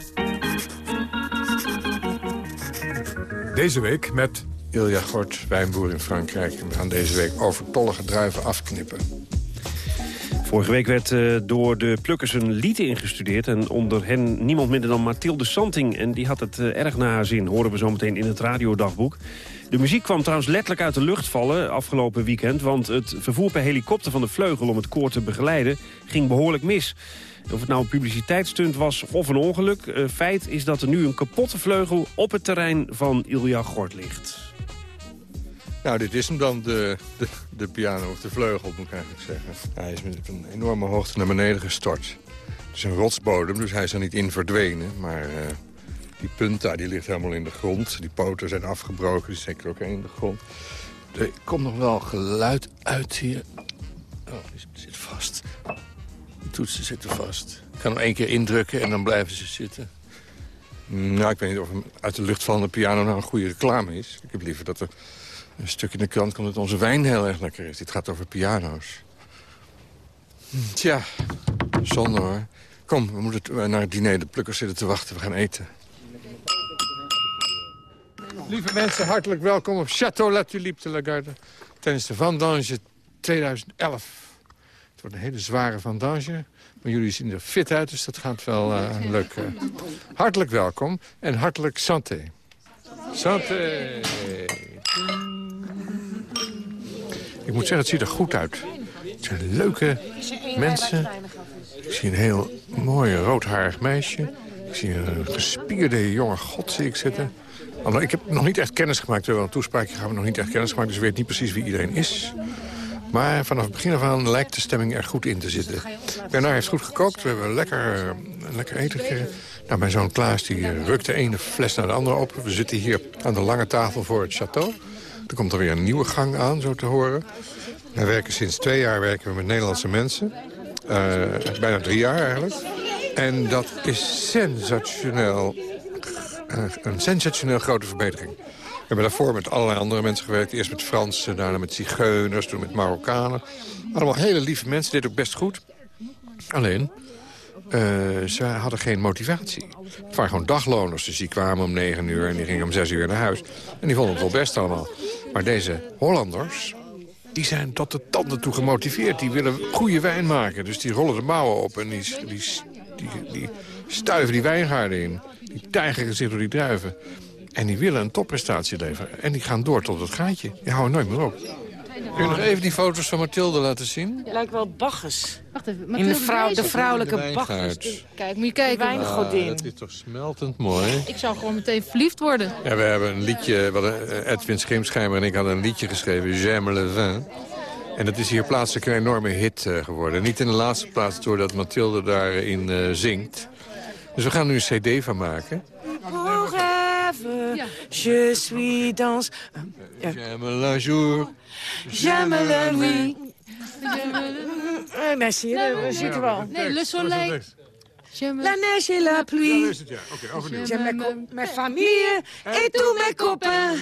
[SPEAKER 1] Deze week met...
[SPEAKER 13] Ilja Gort, wijnboer in Frankrijk. En we gaan deze week overtollige druiven afknippen.
[SPEAKER 10] Vorige week werd uh, door de plukkers een lied ingestudeerd. En onder hen niemand minder dan Mathilde Santing. En die had het uh, erg naar haar zin, horen we zometeen in het radiodagboek. De muziek kwam trouwens letterlijk uit de lucht vallen afgelopen weekend. Want het vervoer per helikopter van de vleugel om het koor te begeleiden ging behoorlijk mis. Of het nou een publiciteitsstunt was of een ongeluk. Uh, feit is dat er nu een kapotte vleugel op het terrein van Ilja Gort ligt.
[SPEAKER 13] Nou, dit is hem dan, de, de, piano of de vleugel, moet ik eigenlijk zeggen. Hij is met een enorme hoogte naar beneden gestort. Het is een rotsbodem, dus hij is er niet in verdwenen. Maar uh, die punt daar, die ligt helemaal in de grond. Die poten zijn afgebroken, die steken ook in de grond. Er komt nog wel geluid uit hier. Oh, die zit vast. Toetsen zitten vast. Ik kan hem één keer indrukken en dan blijven ze zitten. Nou, ik weet niet of een uit de lucht vallende piano nou een goede reclame is. Ik heb liever dat er een stuk in de krant komt dat onze wijn heel erg lekker is. Dit gaat over piano's. Tja, zonde hoor. Kom, we moeten naar het diner. De plukkers zitten te wachten. We gaan eten. Lieve mensen, hartelijk welkom op Château La Tulipe de Lagarde. Tijdens de Vendange 2011. Het wordt een hele zware vendange. Maar jullie zien er fit uit, dus dat gaat wel uh, lukken. Hartelijk welkom en hartelijk santé. Santé. Ik moet zeggen, het ziet er goed uit. Het zijn leuke mensen. Ik zie een heel mooi roodharig meisje. Ik zie een gespierde jonge god zie ik zitten. Ik heb nog niet echt kennis gemaakt. Terwijl een toespraakje gaan we nog niet echt kennis gemaakt. Dus ik weet niet precies wie iedereen is. Maar vanaf het begin af aan lijkt de stemming er goed in te zitten. Bernard heeft goed gekookt. We hebben lekker, lekker eten gekregen. Nou, mijn zoon Klaas die rukt de ene fles naar de andere op. We zitten hier aan de lange tafel voor het château. Er komt er weer een nieuwe gang aan, zo te horen. We werken sinds twee jaar werken we met Nederlandse mensen. Uh, bijna drie jaar eigenlijk. En dat is sensationeel. Uh, een sensationeel grote verbetering. Hebben daarvoor met allerlei andere mensen gewerkt. Eerst met Fransen, daarna met Zigeuners, toen met Marokkanen. Allemaal hele lieve mensen, dit ook best goed. Alleen, uh, ze hadden geen motivatie. Het waren gewoon dagloners, dus die kwamen om negen uur... en die gingen om zes uur naar huis. En die vonden het wel best allemaal. Maar deze Hollanders, die zijn tot de tanden toe gemotiveerd. Die willen goede wijn maken, dus die rollen de mouwen op... en die, die, die, die stuiven die wijngaarden in. Die tijgeren zich door die druiven. En die willen een topprestatie leveren. En die gaan door tot het gaatje. Die houden nooit meer op. Kun je nog even die foto's van Mathilde laten zien?
[SPEAKER 11] Lijkt wel Bacchus.
[SPEAKER 14] Wacht even,
[SPEAKER 11] In
[SPEAKER 14] Mathilde
[SPEAKER 11] de, vrouw, de vrouwelijke Bacchus.
[SPEAKER 13] wijngaard.
[SPEAKER 14] Kijk, moet je kijken.
[SPEAKER 11] wijngodin.
[SPEAKER 13] Ah, dat is toch smeltend mooi.
[SPEAKER 14] Ik zou gewoon meteen verliefd worden.
[SPEAKER 13] Ja, we hebben een liedje, hadden, eh, Edwin Schimschijmer en ik hadden een liedje geschreven, J'aime le vin. En dat is hier plaatselijk een enorme hit eh, geworden. Niet in de laatste plaats doordat Mathilde daarin eh, zingt. Dus we gaan nu een cd van maken.
[SPEAKER 11] Rêve, je suis dans...
[SPEAKER 13] J'aime la jour.
[SPEAKER 11] J'aime le nuit. Nee, zie je, zie ik wel.
[SPEAKER 14] Nee, Le Soleil. J'aime-
[SPEAKER 11] La neige et la pluie. Co- mes familles et tous mes copains.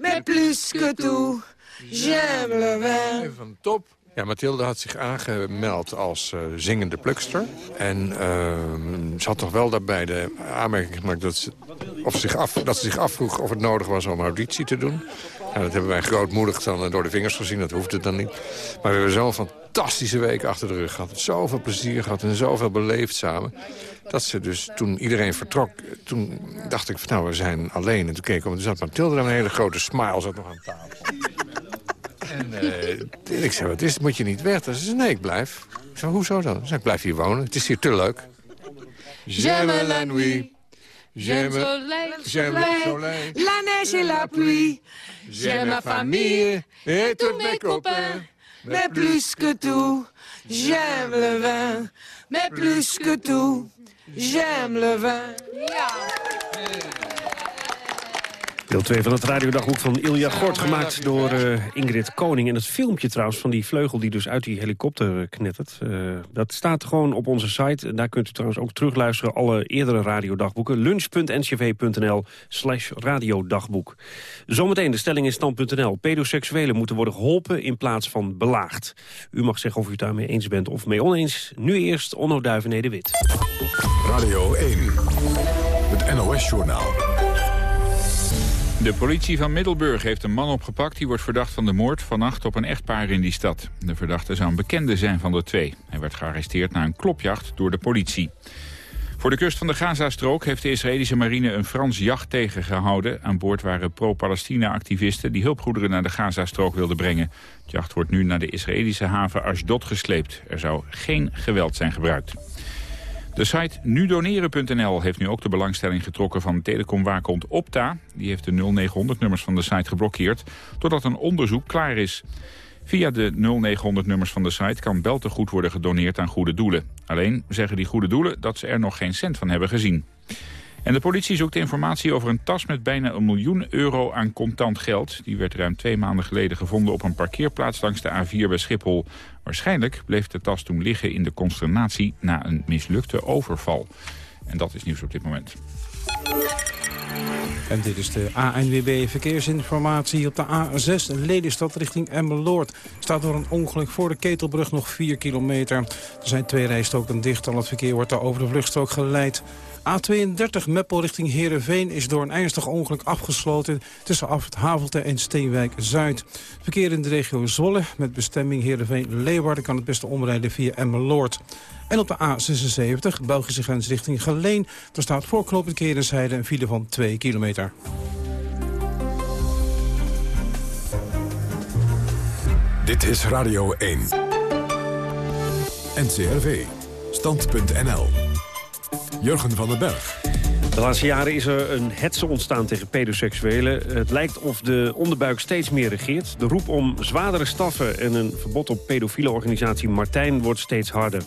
[SPEAKER 11] Mais plus que tout, j'aime le vin.
[SPEAKER 13] Van top. Ja, Mathilde had zich aangemeld als eh, zingende plukster. En ehm, ze had toch wel daarbij de aanmerking gemaakt dat ze, of zich af, dat ze zich afvroeg of het nodig was om auditie te doen. Ja, dat hebben wij grootmoedig dan eh, door de vingers gezien, dat hoeft het dan niet. Maar we hebben zo'n fantastische week achter de rug gehad. Zoveel plezier gehad en zoveel beleefd samen. Dat ze dus toen iedereen vertrok, toen dacht ik van nou, we zijn alleen. En toen keek ik om en toen zat Mathilde met een hele grote smile zat nog aan tafel. En eh, ik zei, wat is? Moet je niet weg? Ze zei, nee, ik blijf. Ik zei, hoezo dan? Ze zei, blijf hier wonen. Het is hier te leuk.
[SPEAKER 14] J'aime la nuit. J'aime
[SPEAKER 13] J'aime
[SPEAKER 14] soleil.
[SPEAKER 13] j'aime le soleil.
[SPEAKER 11] La neige et la pluie.
[SPEAKER 13] J'aime ma famille et tous mes copains.
[SPEAKER 11] Mais plus que tout, j'aime le vin. Mais plus que tout, j'aime le vin.
[SPEAKER 10] Deel 2 van het radiodagboek van Ilja Gort, gemaakt door eh, Ingrid Koning. En het filmpje trouwens van die vleugel die dus uit die helikopter eh, knettert... eh, dat staat gewoon op onze site. En daar kunt u trouwens ook terugluisteren alle eerdere radiodagboeken. lunch.ncv.nl slash radiodagboek. Zometeen de stelling in stand.nl. Pedoseksuelen moeten worden geholpen in plaats van belaagd. U mag zeggen of u het daarmee eens bent of mee oneens. Nu eerst Onno Duivenede-Wit.
[SPEAKER 1] Radio 1, het NOS-journaal.
[SPEAKER 15] De politie van Middelburg heeft een man opgepakt... die wordt verdacht van de moord vannacht op een echtpaar in die stad. De verdachte zou een bekende zijn van de twee. Hij werd gearresteerd na een klopjacht door de politie. Voor de kust van de Gazastrook heeft de Israëlische marine een Frans jacht tegengehouden. Aan boord waren pro-Palestina-activisten die hulpgoederen naar de Gazastrook wilden brengen. Het jacht wordt nu naar de Israëlische haven Ashdod gesleept. Er zou geen geweld zijn gebruikt. De site nudoneren.nl heeft nu ook de belangstelling getrokken van telecomwaakhond Opta. Die heeft de 0900-nummers van de site geblokkeerd, totdat een onderzoek klaar is. Via de 0900-nummers van de site kan beltegoed worden gedoneerd aan goede doelen. Alleen zeggen die goede doelen dat ze er nog geen cent van hebben gezien. En de politie zoekt informatie over een tas met bijna een miljoen euro aan contant geld. Die werd ruim twee maanden geleden gevonden op een parkeerplaats langs de A4 bij Schiphol. Waarschijnlijk bleef de tas toen liggen in de consternatie na een mislukte overval. En dat is nieuws op dit moment.
[SPEAKER 9] En dit is de ANWB Verkeersinformatie op de A6 Lelystad richting Emmeloord. Staat door een ongeluk voor de Ketelbrug nog 4 kilometer. Er zijn twee rijstroken dicht, al het verkeer wordt daar over de vluchtstrook geleid. A32 Meppel richting Heerenveen is door een ernstig ongeluk afgesloten... tussen Afrit Havelte en Steenwijk-Zuid. Verkeer in de regio Zwolle met bestemming Heerenveen-Leeuwarden... kan het beste omrijden via Emmeloord. En op de A76, Belgische grens richting Geleen... daar staat voor knooppunt Kerenzijde een file van 2 kilometer.
[SPEAKER 1] Dit is Radio 1. NCRV. Stand.nl. Jurgen van den Berg.
[SPEAKER 10] De laatste jaren is er een hetze ontstaan tegen pedoseksuelen. Het lijkt of de onderbuik steeds meer regeert. De roep om zwaardere straffen en een verbod op pedofiele organisatie Martijn wordt steeds harder.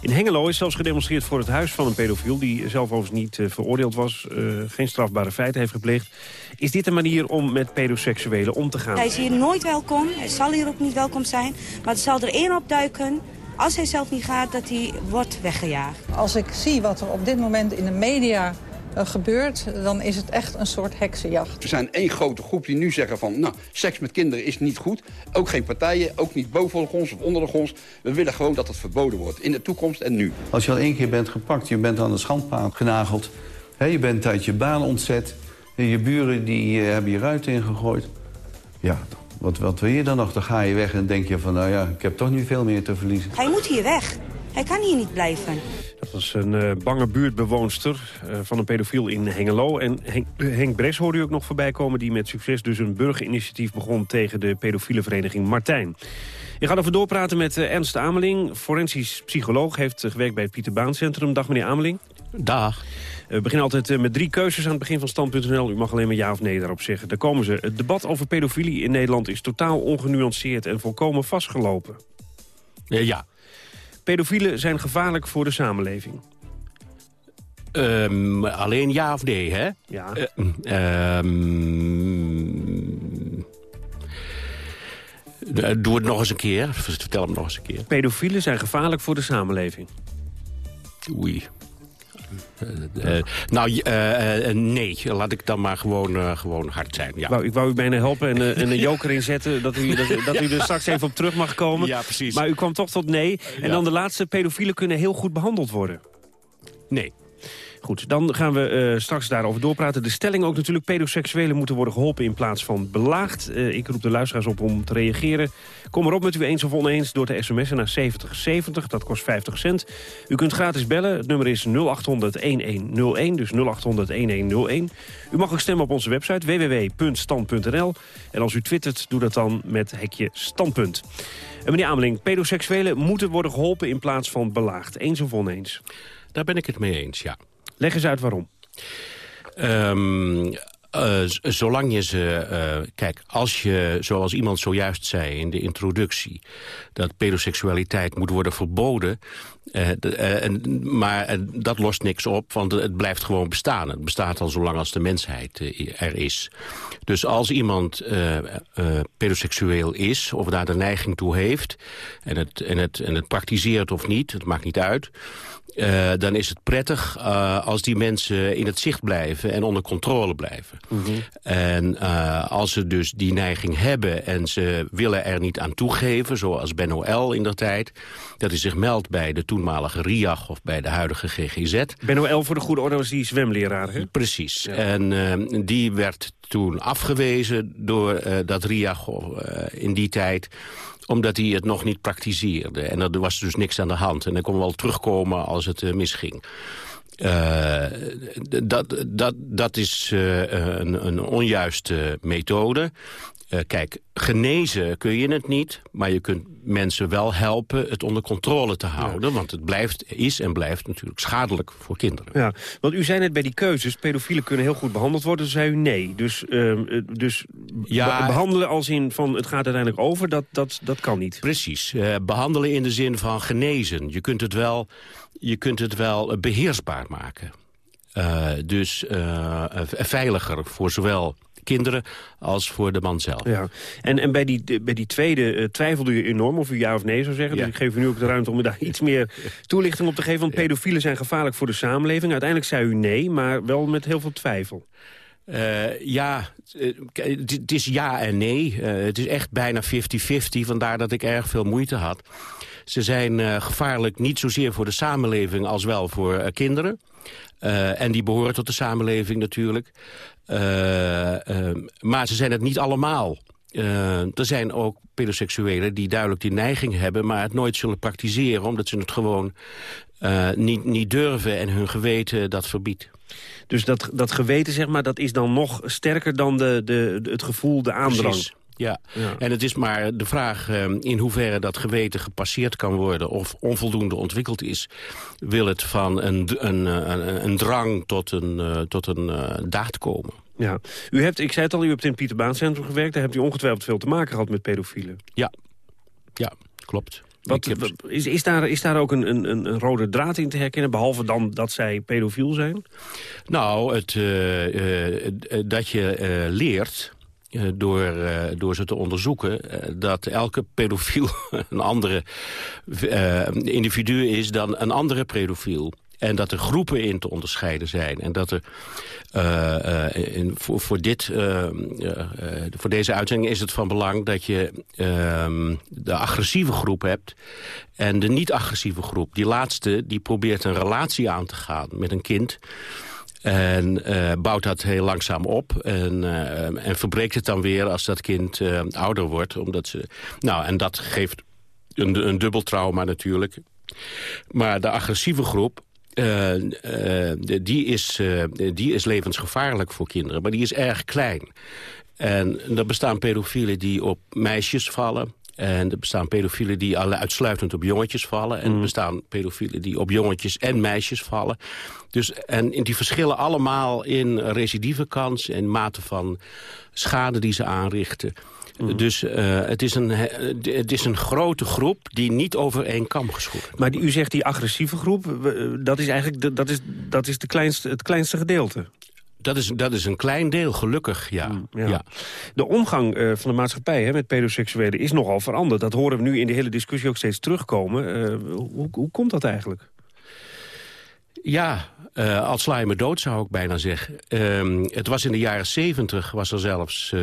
[SPEAKER 10] In Hengelo is zelfs gedemonstreerd voor het huis van een pedofiel... die zelf overigens niet eh, veroordeeld was, eh, geen strafbare feiten heeft gepleegd. Is dit een manier om met pedoseksuelen om te gaan?
[SPEAKER 16] Hij is hier nooit welkom, hij zal hier ook niet welkom zijn. Maar er zal er één opduiken, als hij zelf niet gaat, dat hij wordt weggejaagd.
[SPEAKER 17] Als ik zie wat er op dit moment in de media eh, gebeurt, dan is het echt een soort heksenjacht.
[SPEAKER 18] Er zijn één grote groep die nu zeggen van... nou, seks met kinderen is niet goed. Ook geen partijen, ook niet boven de grond of onder de grond. We willen gewoon dat het verboden wordt. In de toekomst en nu.
[SPEAKER 19] Als je al één keer bent gepakt, je bent aan de schandpaal genageld... Hè, je bent uit je baan ontzet... je buren die eh, hebben je ruit ingegooid... ja, wat, wat wil je dan nog? Dan ga je weg en denk je van... nou ja, ik heb toch niet veel meer te verliezen.
[SPEAKER 16] Hij moet hier weg. Hij kan hier niet blijven.
[SPEAKER 10] Dat was een uh, bange buurtbewoonster uh, van een pedofiel in Hengelo. En Henk, Henk Bres hoorde u ook nog voorbij komen... die met succes dus een burgerinitiatief begon tegen de pedofiele vereniging Martijn. Je gaat over doorpraten met uh, Ernst Ameling, forensisch psycholoog. Heeft gewerkt bij het Pieter Baan Centrum. Dag meneer Ameling.
[SPEAKER 20] Dag.
[SPEAKER 10] We beginnen altijd met drie keuzes aan het begin van Stand.nl. U mag alleen maar ja of nee daarop zeggen. Daar komen ze. Het debat over pedofilie in Nederland is totaal ongenuanceerd en volkomen vastgelopen.
[SPEAKER 20] ja.
[SPEAKER 10] Pedofielen zijn gevaarlijk voor de samenleving.
[SPEAKER 20] Um, alleen ja of nee, hè?
[SPEAKER 10] Ja.
[SPEAKER 20] Uh, um, doe het nog eens een keer. Vertel hem nog eens een keer.
[SPEAKER 10] Pedofielen zijn gevaarlijk voor de samenleving.
[SPEAKER 20] Oei. Uh, nou, uh, uh, nee. Laat ik dan maar gewoon, gewoon hard zijn. Ja.
[SPEAKER 10] Wou, ik wou u bijna helpen en, en een joker inzetten... Dat u, dat, dat, u [laughs] er straks even op terug mag komen.
[SPEAKER 20] Ja, precies.
[SPEAKER 10] Maar u kwam toch tot nee. En dan de laatste, pedofielen kunnen heel goed behandeld worden.
[SPEAKER 20] Nee.
[SPEAKER 10] Goed, dan gaan we uh, straks daarover doorpraten. De stelling ook natuurlijk, pedoseksuelen moeten worden geholpen in plaats van belaagd. Uh, ik roep de luisteraars op om te reageren. Kom erop met u eens of oneens door te sms'en naar 7070, dat kost 50 cent. U kunt gratis bellen, het nummer is 0800-1101, dus 0800-1101. U mag ook stemmen op onze website www.stand.nl. En als u twittert, doe dat dan met hekje standpunt. En meneer Ameling, pedoseksuelen moeten worden geholpen in plaats van belaagd. Eens of oneens?
[SPEAKER 20] Daar ben ik het mee eens, ja.
[SPEAKER 10] Leg eens uit waarom.
[SPEAKER 20] Um, uh, zolang je ze... Uh, kijk, als je, zoals iemand zojuist zei in de introductie... dat pedoseksualiteit moet worden verboden... Uh, en, maar dat lost niks op, want het blijft gewoon bestaan. Het bestaat al zolang als de mensheid er is. Dus als iemand pedoseksueel is, of daar de neiging toe heeft... en het, en het, en het praktiseert of niet, het maakt niet uit... Uh, dan is het prettig uh, als die mensen in het zicht blijven en onder controle blijven. Mm -hmm. En uh, als ze dus die neiging hebben en ze willen er niet aan toegeven... zoals Ben OL in der tijd, dat hij zich meldt bij de toenmalige RIAG of bij de huidige GGZ.
[SPEAKER 10] Ben OL voor de goede orde was die zwemleraar, hè?
[SPEAKER 20] Precies. Ja. En die werd toen afgewezen door dat RIAG in die tijd omdat hij het nog niet praktiseerde. En er was dus niks aan de hand. En hij kon wel terugkomen als het uh, misging. Uh, dat, dat, dat is uh, een, een onjuiste methode. Uh, kijk, genezen kun je het niet, maar je kunt mensen wel helpen het onder controle te houden. Ja. Want het blijft, is en blijft natuurlijk schadelijk voor kinderen.
[SPEAKER 10] Ja, want u zei net bij die keuzes, pedofielen kunnen heel goed behandeld worden, zei u nee. Dus, uh, dus ja, be behandelen als in van het gaat uiteindelijk over, dat, dat, dat kan niet.
[SPEAKER 20] Precies, uh, behandelen in de zin van genezen. Je kunt het wel, je kunt het wel beheersbaar maken. Dus veiliger voor zowel kinderen als voor de man zelf.
[SPEAKER 10] Ja. En, en bij, die, bij die tweede uh, twijfelde u enorm of u ja of nee zou zeggen. Ja. Dus ik geef u nu ook de ruimte om daar iets meer [laughs] toelichting op te geven. Want pedofielen zijn gevaarlijk voor de samenleving. Uiteindelijk zei u nee, maar wel met heel veel twijfel.
[SPEAKER 20] Uh, ja, het is ja en nee. Uh, het is echt bijna 50-50, vandaar dat ik erg veel moeite had. Ze zijn uh, gevaarlijk niet zozeer voor de samenleving als wel voor kinderen. Uh, en die behoren tot de samenleving natuurlijk. maar ze zijn het niet allemaal. er zijn ook pedoseksuelen die duidelijk die neiging hebben... maar het nooit zullen praktiseren omdat ze het gewoon niet, niet durven... en hun geweten dat verbiedt.
[SPEAKER 10] Dus dat, dat geweten, zeg maar, dat is dan nog sterker dan de, de, het gevoel, de aandrang.
[SPEAKER 20] Precies. Ja. ja. en het is maar de vraag uh, in hoeverre dat geweten gepasseerd kan worden... of onvoldoende ontwikkeld is. Wil het van een, een, een, een drang tot een, uh, tot een uh, daad komen?
[SPEAKER 10] Ja. U hebt, ik zei het al, u hebt in het Pieter Baan Centrum gewerkt. Daar hebt u ongetwijfeld veel te maken gehad met pedofielen.
[SPEAKER 20] Ja, ja klopt.
[SPEAKER 10] Wat, heb... is, is, daar, is daar ook een, een, een rode draad in te herkennen, behalve dan dat zij pedofiel zijn?
[SPEAKER 20] Nou, het, dat je leert door, uh, door ze te onderzoeken... Uh, dat elke pedofiel [laughs] een andere individu is dan een andere pedofiel. En dat er groepen in te onderscheiden zijn. En dat er in, voor, voor, dit, voor deze uitzending is het van belang dat je ehm, de agressieve groep hebt en de niet-agressieve groep. Die laatste die probeert een relatie aan te gaan met een kind... En uh, bouwt dat heel langzaam op. En, uh, en verbreekt het dan weer als dat kind uh, ouder wordt. Omdat ze, nou, en dat geeft een, een dubbel trauma natuurlijk. Maar de agressieve groep, die, is, die is levensgevaarlijk voor kinderen. Maar die is erg klein. En er bestaan pedofielen die op meisjes vallen. En er bestaan pedofielen die uitsluitend op jongetjes vallen. En er bestaan pedofielen die op jongetjes en meisjes vallen. Dus, en die verschillen allemaal in recidivekans en mate van schade die ze aanrichten. Dus uh, het, is een, het is een grote groep die niet over één kam geschoren
[SPEAKER 10] Maar die, u zegt die agressieve groep, dat is eigenlijk de, dat is, dat is de kleinste, het kleinste gedeelte.
[SPEAKER 20] Dat is, dat is een klein deel, gelukkig, ja. ja.
[SPEAKER 10] De omgang uh, van de maatschappij hè, met pedoseksuelen is nogal veranderd. Dat horen we nu in de hele discussie ook steeds terugkomen. Uh, hoe, hoe komt dat eigenlijk?
[SPEAKER 20] Ja, uh, als sla je me dood zou ik bijna zeggen. Uh, het was in de jaren zeventig, was er zelfs, uh,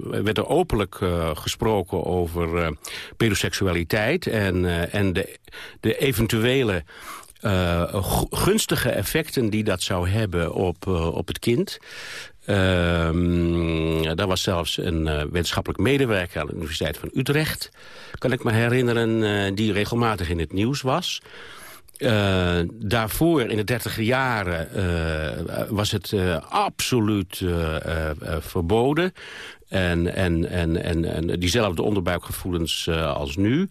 [SPEAKER 20] werd er openlijk gesproken over pedoseksualiteit en, en de, de eventuele gunstige effecten die dat zou hebben op, op het kind. Uh, daar was zelfs een uh, wetenschappelijk medewerker aan de Universiteit van Utrecht... kan ik me herinneren, die regelmatig in het nieuws was... Daarvoor, in de dertiger jaren, was het absoluut verboden. En, en, en, en, en diezelfde onderbuikgevoelens als nu.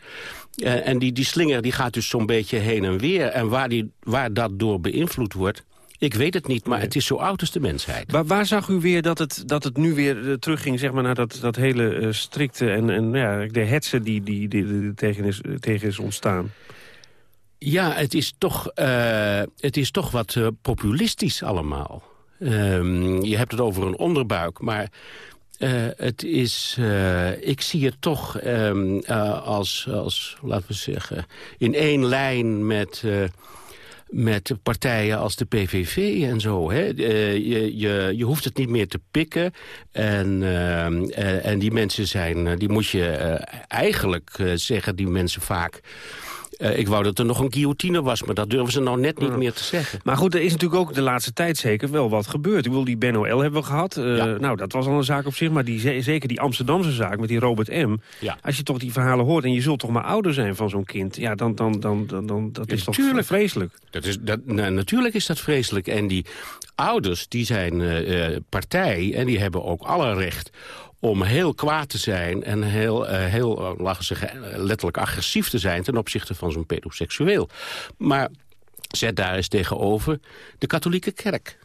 [SPEAKER 20] En die, die slinger die gaat dus zo'n beetje heen en weer. En waar, die, waar dat door beïnvloed wordt... Ik weet het niet, maar het is zo oud als de mensheid.
[SPEAKER 10] Maar waar zag u weer dat het, dat het nu weer uh, terugging zeg maar, naar dat, dat hele uh, strikte... en, en ja, de hetsen die, die, die, die tegen, is, tegen is ontstaan?
[SPEAKER 20] Ja, het is toch, uh, het is toch wat populistisch allemaal. Um, je hebt het over een onderbuik, maar uh, het is, ik zie het toch um, als, als, laten we zeggen, in één lijn met met partijen als de PVV en zo. Hè. je, je, je hoeft het niet meer te pikken. En, en die mensen zijn, die moet je eigenlijk zeggen, die mensen vaak... Uh, ik wou dat er nog een guillotine was, maar dat durven ze nou net niet ja. meer te zeggen.
[SPEAKER 10] Maar goed, er is natuurlijk ook de laatste tijd zeker wel wat gebeurd. Ik wil die Ben OL hebben we gehad. Uh, ja. Nou, dat was al een zaak op zich, maar die, zeker die Amsterdamse zaak met die Robert M.
[SPEAKER 20] Ja.
[SPEAKER 10] Als je toch die verhalen hoort en je zult toch maar ouder zijn van zo'n kind... ja, dan, dan, dan, dan, dan dat is toch vreselijk.
[SPEAKER 20] Dat is, dat, nou, natuurlijk is dat vreselijk. En die ouders, die zijn uh, partij en die hebben ook alle recht om heel kwaad te zijn en heel, uh, heel uh, laten zeggen, letterlijk agressief te zijn... ten opzichte van zo'n pedoseksueel. Maar zet daar eens tegenover de katholieke kerk.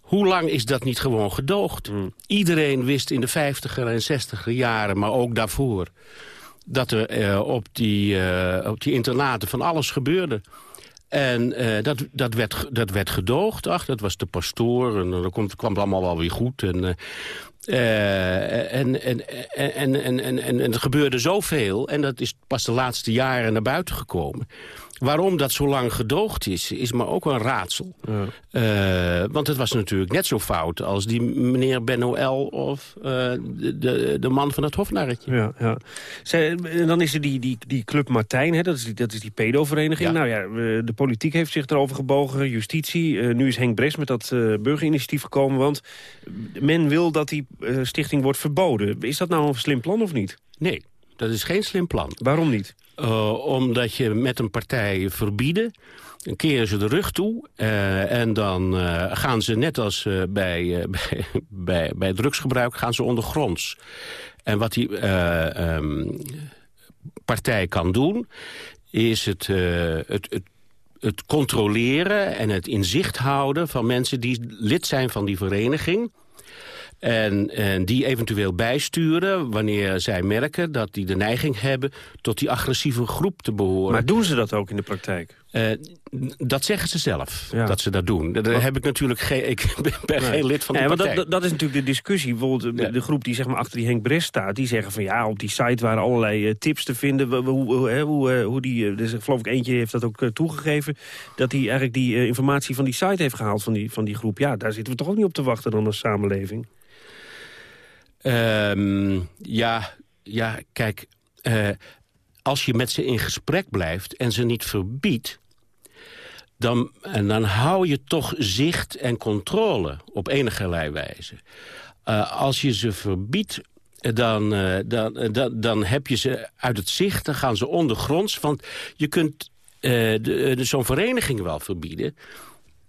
[SPEAKER 20] Hoe lang is dat niet gewoon gedoogd? Mm. Iedereen wist in de vijftiger en zestiger jaren, maar ook daarvoor... dat er uh, op, die, op die internaten van alles gebeurde... En uh, dat, dat, werd, dat werd gedoogd. Ach, dat was de pastoor. En dan kwam, kwam het allemaal wel weer goed. En, en, en, en, en, en, en, en er gebeurde zoveel. En dat is pas de laatste jaren naar buiten gekomen. Waarom dat zo lang gedoogd is, is maar ook een raadsel. Ja. Uh, want het was natuurlijk net zo fout als die meneer Ben Noël of uh, de, de man van het hofnarretje.
[SPEAKER 10] Ja, ja. Zij, dan is er die, die, die Club Martijn, hè, dat is die, dat is die pedovereniging. Ja. Nou ja, de politiek heeft zich erover gebogen, justitie. Uh, nu is Henk Bres met dat burgerinitiatief gekomen, want men wil dat die stichting wordt verboden. Is dat nou een slim plan of niet?
[SPEAKER 20] Nee, dat is geen slim plan.
[SPEAKER 10] Waarom niet?
[SPEAKER 20] Uh, omdat je met een partij verbieden... Keren ze de rug toe uh, en dan uh, gaan ze net als bij, [laughs] bij, bij, bij drugsgebruik gaan ze ondergronds. En wat die um, partij kan doen is het, het, het, het controleren en het inzicht houden van mensen die lid zijn van die vereniging... En, en, die eventueel bijsturen wanneer zij merken dat die de neiging hebben tot die agressieve groep te behoren.
[SPEAKER 10] Maar doen ze dat ook in de praktijk?
[SPEAKER 20] Uh, dat zeggen ze zelf, ja. dat ze dat doen. Daar Wat? heb ik natuurlijk geen, ik [laughs] ben nee. geen lid van de
[SPEAKER 10] ja,
[SPEAKER 20] partij.
[SPEAKER 10] Dat, dat, is natuurlijk de discussie. Bijvoorbeeld de, ja. de, groep die zeg maar, achter die Henk Brest staat... die zeggen van ja, op die site waren allerlei uh, tips te vinden. Hoe, hoe, hoe, uh, hoe die, dus, geloof ik eentje heeft dat ook toegegeven... dat hij eigenlijk die informatie van die site heeft gehaald van die, van die groep. Ja, daar zitten we toch ook niet op te wachten dan als samenleving.
[SPEAKER 20] Um, ja, ja, kijk, uh, als je met ze in gesprek blijft en ze niet verbiedt... Dan, dan hou je toch zicht en controle op enige wijze. Uh, als je ze verbiedt, dan, uh, dan, dan, dan heb je ze uit het zicht, dan gaan ze ondergronds. Want je kunt eh, zo'n vereniging wel verbieden.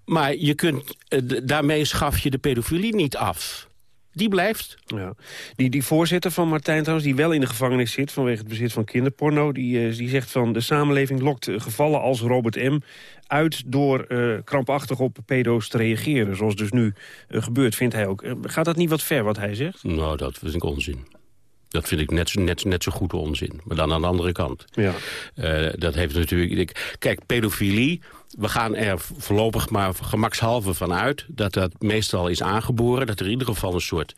[SPEAKER 20] Maar je kunt, eh, daarmee schaf je de pedofilie niet af. Die blijft.
[SPEAKER 10] Ja. Die, die voorzitter van Martijn trouwens, die wel in de gevangenis zit... vanwege het bezit van kinderporno, die, eh, die zegt van... de samenleving lokt eh, gevallen als Robert M. uit door eh, krampachtig op pedo's te reageren. Zoals dus nu gebeurt, vindt hij ook. Gaat dat niet wat ver wat hij zegt?
[SPEAKER 20] Nou, dat vind ik onzin. Dat vind ik net, zo- net, net zo goed onzin. Maar dan aan de andere kant.
[SPEAKER 10] Ja.
[SPEAKER 20] Eh, dat heeft natuurlijk... ik- Kijk, pedofilie... We gaan er voorlopig maar gemakshalve van uit... dat dat meestal is aangeboren. Dat er in ieder geval een soort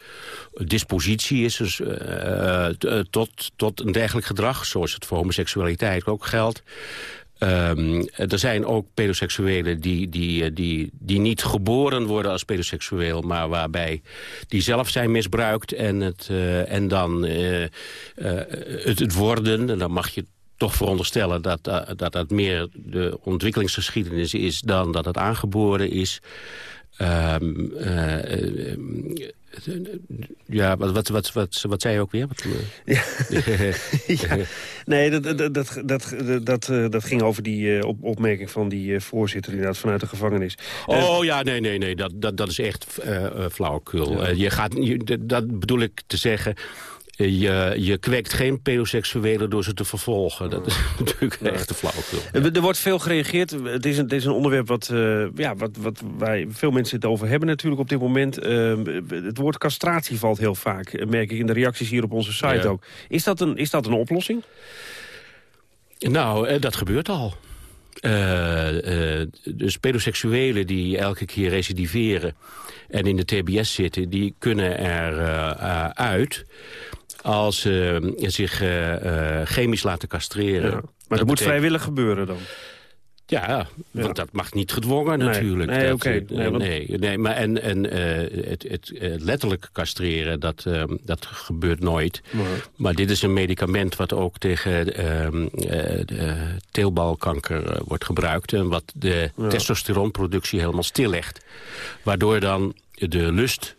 [SPEAKER 20] dispositie is... Dus, eh, t- eh, tot, tot een dergelijk gedrag. Zoals het voor homoseksualiteit ook geldt. Ehm, er zijn ook pedoseksuelen die, die, eh, die, die niet geboren worden als pedoseksueel... maar waarbij die zelf zijn misbruikt en, het, eh, en dan eh, eh, het, het worden... en dan mag je toch veronderstellen dat, eh, dat dat meer de ontwikkelingsgeschiedenis is... dan dat het aangeboren is... Eh, eh, ja, wat, wat, wat, wat, wat zei je ook weer? Wat, [laughs]
[SPEAKER 10] ja. Nee, dat, dat, dat, dat, dat, dat ging over die op, opmerking van die voorzitter inderdaad vanuit de gevangenis.
[SPEAKER 20] Oh ja, nee, nee, nee, dat, dat, dat is echt flauwekul. Eh, je gaat, je, dat bedoel ik te zeggen... Je, je kweekt geen pedoseksuelen door ze te vervolgen. Dat is [laughs] natuurlijk echt een flauwekul.
[SPEAKER 10] Er er wordt veel gereageerd. Het is een, het is een onderwerp wat, eh, ja, wat, wat waar veel mensen het over hebben natuurlijk op dit moment. Eh, het woord castratie valt heel vaak, eh, merk ik in de reacties hier op onze site
[SPEAKER 20] Ja.
[SPEAKER 10] ook. Is dat, een, is dat een oplossing?
[SPEAKER 20] Nou, dat gebeurt al. Eh, eh, dus pedoseksuelen die elke keer recidiveren en in de TBS zitten... die kunnen er eh, eh, uit als ze zich eh, eh, chemisch laten castreren.
[SPEAKER 10] Ja. Maar dat, moet
[SPEAKER 20] betekent-
[SPEAKER 10] vrijwillig gebeuren dan?
[SPEAKER 20] Ja, want dat mag niet gedwongen
[SPEAKER 10] Nee,
[SPEAKER 20] natuurlijk.
[SPEAKER 10] nee,
[SPEAKER 20] Dat, eh,
[SPEAKER 10] Nee, want-
[SPEAKER 20] nee, nee, maar en, en eh, het, het eh, letterlijk castreren, dat, eh, dat gebeurt nooit. Maar dit is een medicament wat ook tegen ehm, eh, de teelbalkanker eh, wordt gebruikt... en wat de
[SPEAKER 10] Ja.
[SPEAKER 20] testosteronproductie helemaal stillegt. Waardoor dan de lust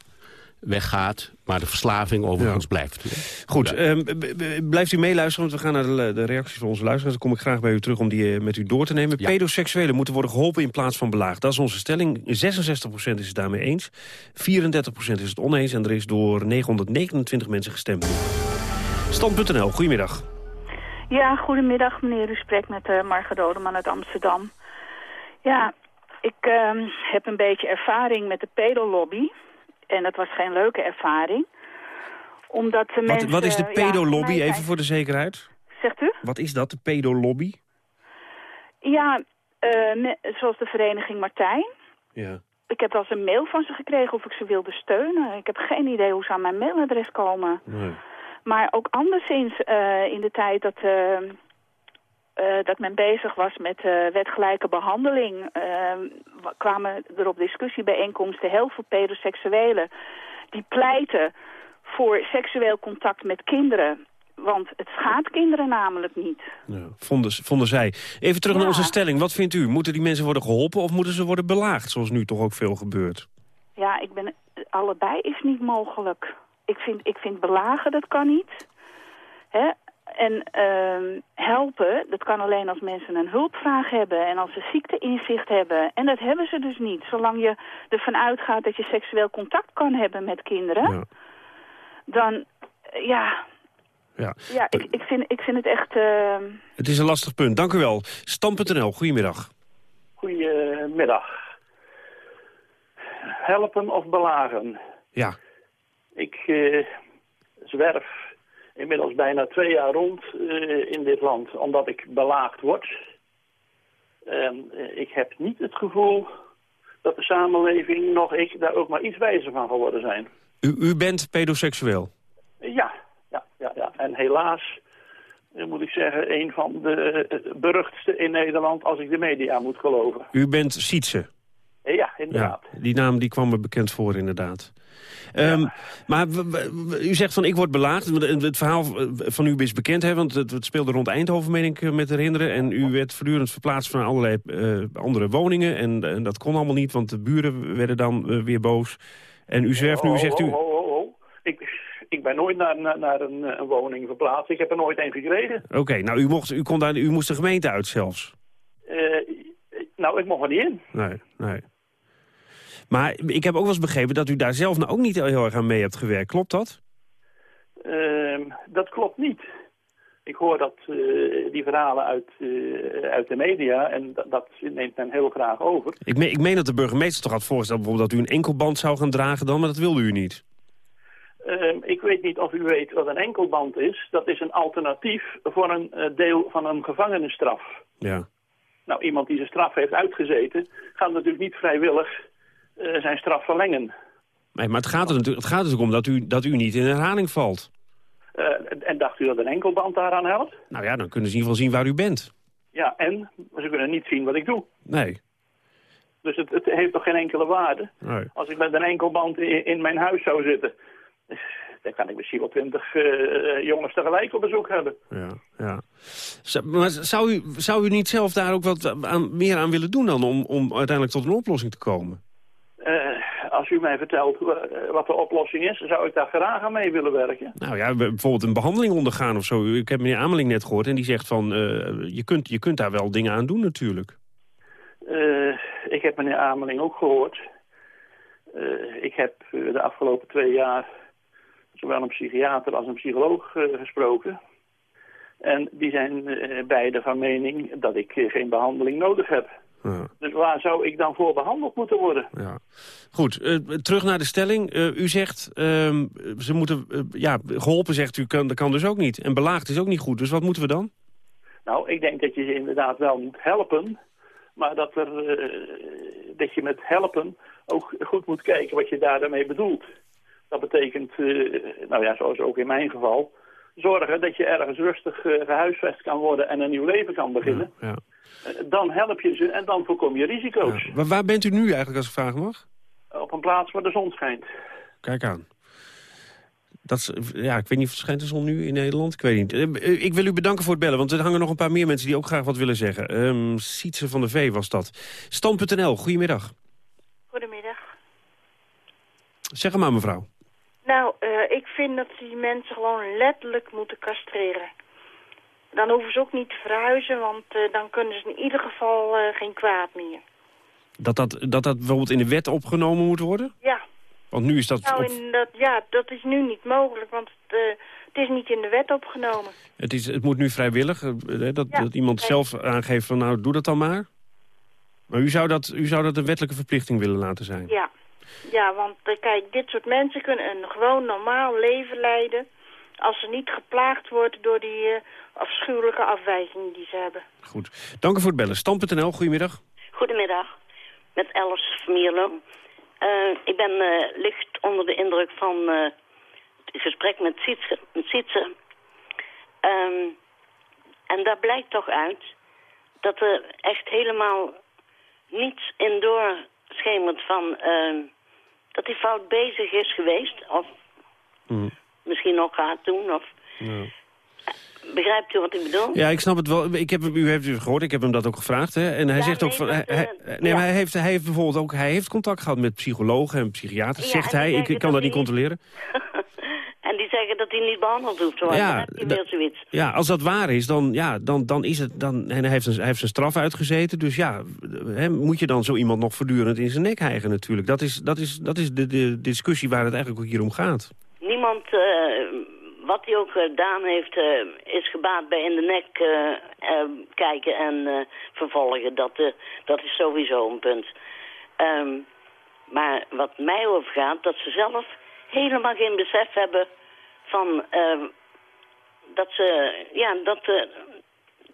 [SPEAKER 20] weggaat, maar de verslaving overigens blijft.
[SPEAKER 10] Goed, ehm, blijft u meeluisteren, want we gaan naar de, de reacties van onze luisteraars. Dan kom ik graag bij u terug om die eh, met u door te nemen. Pedoseksuelen moeten worden geholpen in plaats van belaagd. Dat is onze stelling. 66% is het daarmee eens. 34% is het oneens. En er is door 929 mensen gestemd. Stand.nl, goedemiddag.
[SPEAKER 21] Ja, goedemiddag meneer. U spreekt met uh, Marga Dodeman uit Amsterdam. Ja, ik ehm, heb een beetje ervaring met de pedolobby. En dat was geen leuke ervaring. Omdat de
[SPEAKER 10] Wat,
[SPEAKER 21] mensen...
[SPEAKER 10] wat is de pedolobby, even voor de zekerheid?
[SPEAKER 21] Zegt u?
[SPEAKER 10] Wat is dat, de pedolobby?
[SPEAKER 21] Ja, eh, zoals de vereniging Martijn.
[SPEAKER 10] Ja.
[SPEAKER 21] Ik heb wel eens een mail van ze gekregen of ik ze wilde steunen. Ik heb geen idee hoe ze aan mijn mailadres komen.
[SPEAKER 10] Nee.
[SPEAKER 21] Maar ook anderszins eh, in de tijd dat, eh, eh, dat men bezig was met eh, wetgelijke behandeling... eh, wa- kwamen er op discussiebijeenkomsten heel veel pedoseksuelen... die pleiten voor seksueel contact met kinderen. Want het schaadt kinderen namelijk niet.
[SPEAKER 10] Ja, vonden, vonden zij. Even terug naar onze stelling. Wat vindt u? Moeten die mensen worden geholpen of moeten ze worden belaagd? Zoals nu toch ook veel gebeurt.
[SPEAKER 21] Ja, ik ben, allebei is niet mogelijk. Ik vind, ik vind belagen, dat kan niet. Hè? En ehm, helpen, dat kan alleen als mensen een hulpvraag hebben... en als ze ziekteinzicht hebben. En dat hebben ze dus niet. Zolang je ervan uitgaat dat je seksueel contact kan hebben met kinderen... dan, eh, ja...
[SPEAKER 10] Ja.
[SPEAKER 21] Ja, ik, ik, vind, ik vind het echt... ehm,
[SPEAKER 10] Het is een lastig punt. Dank u wel. Stam.nl, goedemiddag.
[SPEAKER 22] Goedemiddag. Helpen of belagen?
[SPEAKER 10] Ja.
[SPEAKER 22] Ik eh, zwerf inmiddels bijna twee jaar rond eh, in dit land omdat ik belaagd word. En eh, ik heb niet het gevoel dat de samenleving, nog ik, daar ook maar iets wijzer van geworden zijn.
[SPEAKER 10] U, u bent pedoseksueel.
[SPEAKER 22] Ja, ja, ja, ja. En helaas eh, moet ik zeggen, een van de eh, beruchtste in Nederland als ik de media moet geloven.
[SPEAKER 10] U bent Sietse.
[SPEAKER 22] Eh, Ja, inderdaad.
[SPEAKER 10] Ja, die naam die kwam me bekend voor inderdaad. Ehm, maar u zegt van ik word belaagd. Het verhaal van u is bekend, hè, want het, het speelde rond Eindhoven, meen ik, eh, met herinneren. En u werd voortdurend verplaatst van allerlei eh, andere woningen. En, en dat kon allemaal niet, want de buren werden dan eh, weer boos. En u zwerft nu, zegt u...
[SPEAKER 22] oh, oh, oh. Ik, ik ben nooit naar, naar, naar een, eh, een woning verplaatst. Ik heb er nooit een gekregen.
[SPEAKER 10] Oké, nou u, mocht, u, kon daar, u moest de gemeente uit zelfs.
[SPEAKER 22] Eh, nou, ik mocht er niet in.
[SPEAKER 10] Nee, nee. Maar ik heb ook wel eens begrepen dat u daar zelf nou ook niet heel erg aan mee hebt gewerkt. Klopt dat?
[SPEAKER 22] Ehm, dat klopt niet. Ik hoor dat, eh, die verhalen uit, eh, uit de media en dat, dat neemt men heel graag over.
[SPEAKER 10] Ik, meen, ik meen dat de burgemeester toch had voorgesteld bijvoorbeeld dat u een enkelband zou gaan dragen dan, maar dat wilde u niet.
[SPEAKER 22] Ehm, ik weet niet of u weet wat een enkelband is. Dat is een alternatief voor een eh, deel van een gevangenisstraf.
[SPEAKER 10] Ja.
[SPEAKER 22] Nou, iemand die zijn straf heeft uitgezeten... gaat natuurlijk niet vrijwillig eh, zijn straf verlengen.
[SPEAKER 10] Nee, maar het gaat er natuurlijk, het gaat er natuurlijk om dat u, dat u niet in herhaling valt.
[SPEAKER 22] Eh, en dacht u dat een enkelband daaraan helpt?
[SPEAKER 10] Nou ja, dan kunnen ze in ieder geval zien waar u bent.
[SPEAKER 22] Ja, en ze kunnen niet zien wat ik doe.
[SPEAKER 10] Nee.
[SPEAKER 22] Dus het, het heeft toch geen enkele waarde?
[SPEAKER 10] nee.
[SPEAKER 22] Als ik met een enkelband in, in mijn huis zou zitten... dan kan ik misschien wel twintig eh, jongens tegelijk op bezoek hebben.
[SPEAKER 10] Ja, ja. Maar zou u, zou u niet zelf daar ook wat aan, meer aan willen doen dan om, om uiteindelijk tot een oplossing te komen?
[SPEAKER 22] Eh, als u mij vertelt eh, wat de oplossing is, zou ik daar graag aan mee willen werken.
[SPEAKER 10] Nou ja, bijvoorbeeld een behandeling ondergaan of zo. Ik heb meneer Ameling net gehoord en die zegt van... eh, je, kunt, je kunt daar wel dingen aan doen natuurlijk.
[SPEAKER 22] Ik heb meneer Ameling ook gehoord. Eh, ik heb de afgelopen twee jaar zowel een psychiater als een psycholoog gesproken. En die zijn beide van mening dat ik geen behandeling nodig heb.
[SPEAKER 10] Ja.
[SPEAKER 22] Dus waar zou ik dan voor behandeld moeten worden?
[SPEAKER 10] Ja. Goed, eh, terug naar de stelling. Eh, u zegt, ehm, ze moeten, eh, ja, geholpen zegt u, kan, dat kan dus ook niet. En belaagd is ook niet goed, dus wat moeten we dan?
[SPEAKER 22] Nou, ik denk dat je ze inderdaad wel moet helpen. Maar dat, er, dat je met helpen ook goed moet kijken wat je daar daarmee bedoelt. Dat betekent, nou ja, zoals ook in mijn geval... zorgen dat je ergens rustig eh, gehuisvest kan worden en een nieuw leven kan beginnen.
[SPEAKER 10] Ja.
[SPEAKER 22] Eh, dan help je ze en dan voorkom je risico's.
[SPEAKER 10] Waar, waar bent u nu eigenlijk, als ik vragen mag?
[SPEAKER 22] Op een plaats waar de zon schijnt.
[SPEAKER 10] Kijk aan. Dat is, ja, ik weet niet, schijnt de zon nu in Nederland? Ik weet niet. Eh, Ik wil u bedanken voor het bellen, want er hangen nog een paar meer mensen die ook graag wat willen zeggen. Ehm Sietse van de V was dat. Stand.nl, goedemiddag.
[SPEAKER 23] Goedemiddag.
[SPEAKER 10] Zeg hem maar, mevrouw.
[SPEAKER 23] Nou, eh, ik vind dat die mensen gewoon letterlijk moeten castreren. Dan hoeven ze ook niet te verhuizen, want eh, dan kunnen ze in ieder geval eh, geen kwaad meer.
[SPEAKER 10] Dat dat, dat dat bijvoorbeeld in de wet opgenomen moet worden?
[SPEAKER 23] Ja,
[SPEAKER 10] Want nu is dat...
[SPEAKER 23] nou,
[SPEAKER 10] op-
[SPEAKER 23] dat, ja, dat is nu niet mogelijk, want het, het is niet in de wet opgenomen.
[SPEAKER 10] het, is, het moet nu vrijwillig, eh, dat,
[SPEAKER 23] Ja,
[SPEAKER 10] dat iemand zelf aangeeft van nou, doe dat dan maar. Maar u zou dat, u zou dat een wettelijke verplichting willen laten zijn?
[SPEAKER 23] Ja, ja want eh, kijk, dit soort mensen kunnen een gewoon normaal leven leiden... als ze niet geplaagd worden door die eh, afschuwelijke afwijkingen die ze hebben.
[SPEAKER 10] Goed. Dank u voor het bellen. Stand.nl, goedemiddag.
[SPEAKER 24] Goedemiddag, met Alice Mierlo. Eh, ik ben eh, licht onder de indruk van eh, het gesprek met Sietse. Met Sietse. Ehm, en daar blijkt toch uit dat er echt helemaal niets in doorschemert van ehm, dat hij fout bezig is geweest. Of misschien nog gaat doen. Of,
[SPEAKER 10] Ja.
[SPEAKER 24] begrijpt u wat ik bedoel?
[SPEAKER 10] Ja, ik snap het wel. Ik heb, u heeft het gehoord, ik heb hem dat ook gevraagd. Hè? En hij
[SPEAKER 24] Ja,
[SPEAKER 10] zegt ook van. hij,
[SPEAKER 24] eh,
[SPEAKER 10] hij- nee,
[SPEAKER 24] ja.
[SPEAKER 10] maar hij heeft, hij heeft bijvoorbeeld ook hij heeft contact gehad met psychologen en psychiaters.
[SPEAKER 24] Ja,
[SPEAKER 10] zegt
[SPEAKER 24] en
[SPEAKER 10] hij, ik, kan
[SPEAKER 24] dat
[SPEAKER 10] niet- controleren. [laughs]
[SPEAKER 24] En die zeggen dat hij niet behandeld hoeft te worden.
[SPEAKER 10] Ja,
[SPEAKER 24] Dan heb je
[SPEAKER 10] dat-
[SPEAKER 24] weer zoiets.
[SPEAKER 10] Ja, als dat waar is, dan, ja, dan, dan is het. Dan, en hij heeft, zijn, hij heeft zijn straf uitgezeten. Dus ja, hè, moet je dan zo iemand nog voortdurend in zijn nek hijgen natuurlijk. Dat is, dat is, dat is de, de discussie waar het eigenlijk ook hier om gaat.
[SPEAKER 24] Niemand, eh, wat hij ook gedaan heeft, eh, is gebaat bij in de nek eh, eh, kijken en eh, vervolgen. Dat, eh, dat is sowieso een punt. Ehm, maar wat mij overgaat, dat ze zelf helemaal geen besef hebben van ehm, dat ze, ja, dat, eh,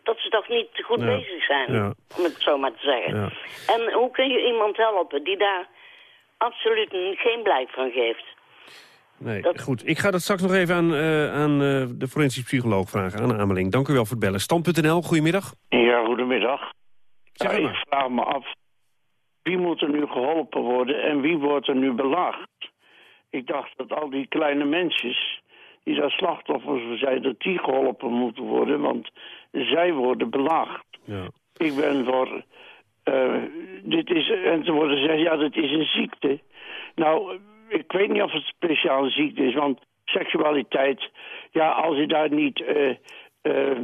[SPEAKER 24] dat ze toch niet goed
[SPEAKER 10] Ja.
[SPEAKER 24] bezig zijn,
[SPEAKER 10] Ja.
[SPEAKER 24] om het zo maar te zeggen.
[SPEAKER 10] Ja.
[SPEAKER 24] En hoe kun je iemand helpen die daar absoluut geen blijk van geeft?
[SPEAKER 10] Nee, goed. Ik ga dat straks nog even aan, eh, aan eh, de forensisch psycholoog vragen, aan Ameling. Dank u wel voor het bellen. Stand.nl, goedemiddag.
[SPEAKER 25] Ja, goedemiddag.
[SPEAKER 10] Zeg maar.
[SPEAKER 25] ik vraag me af, wie moet er nu geholpen worden en wie wordt er nu belaagd? Ik dacht dat al die kleine mensjes die daar slachtoffers van zijn, dat die geholpen moeten worden, want zij worden belaagd.
[SPEAKER 10] Ja.
[SPEAKER 25] Ik ben voor, eh, dit is, en ze worden zeggen, ja, dat is een ziekte. Nou, ik weet niet of het een speciale ziekte is, want seksualiteit, ja, als je daar niet... eh, eh,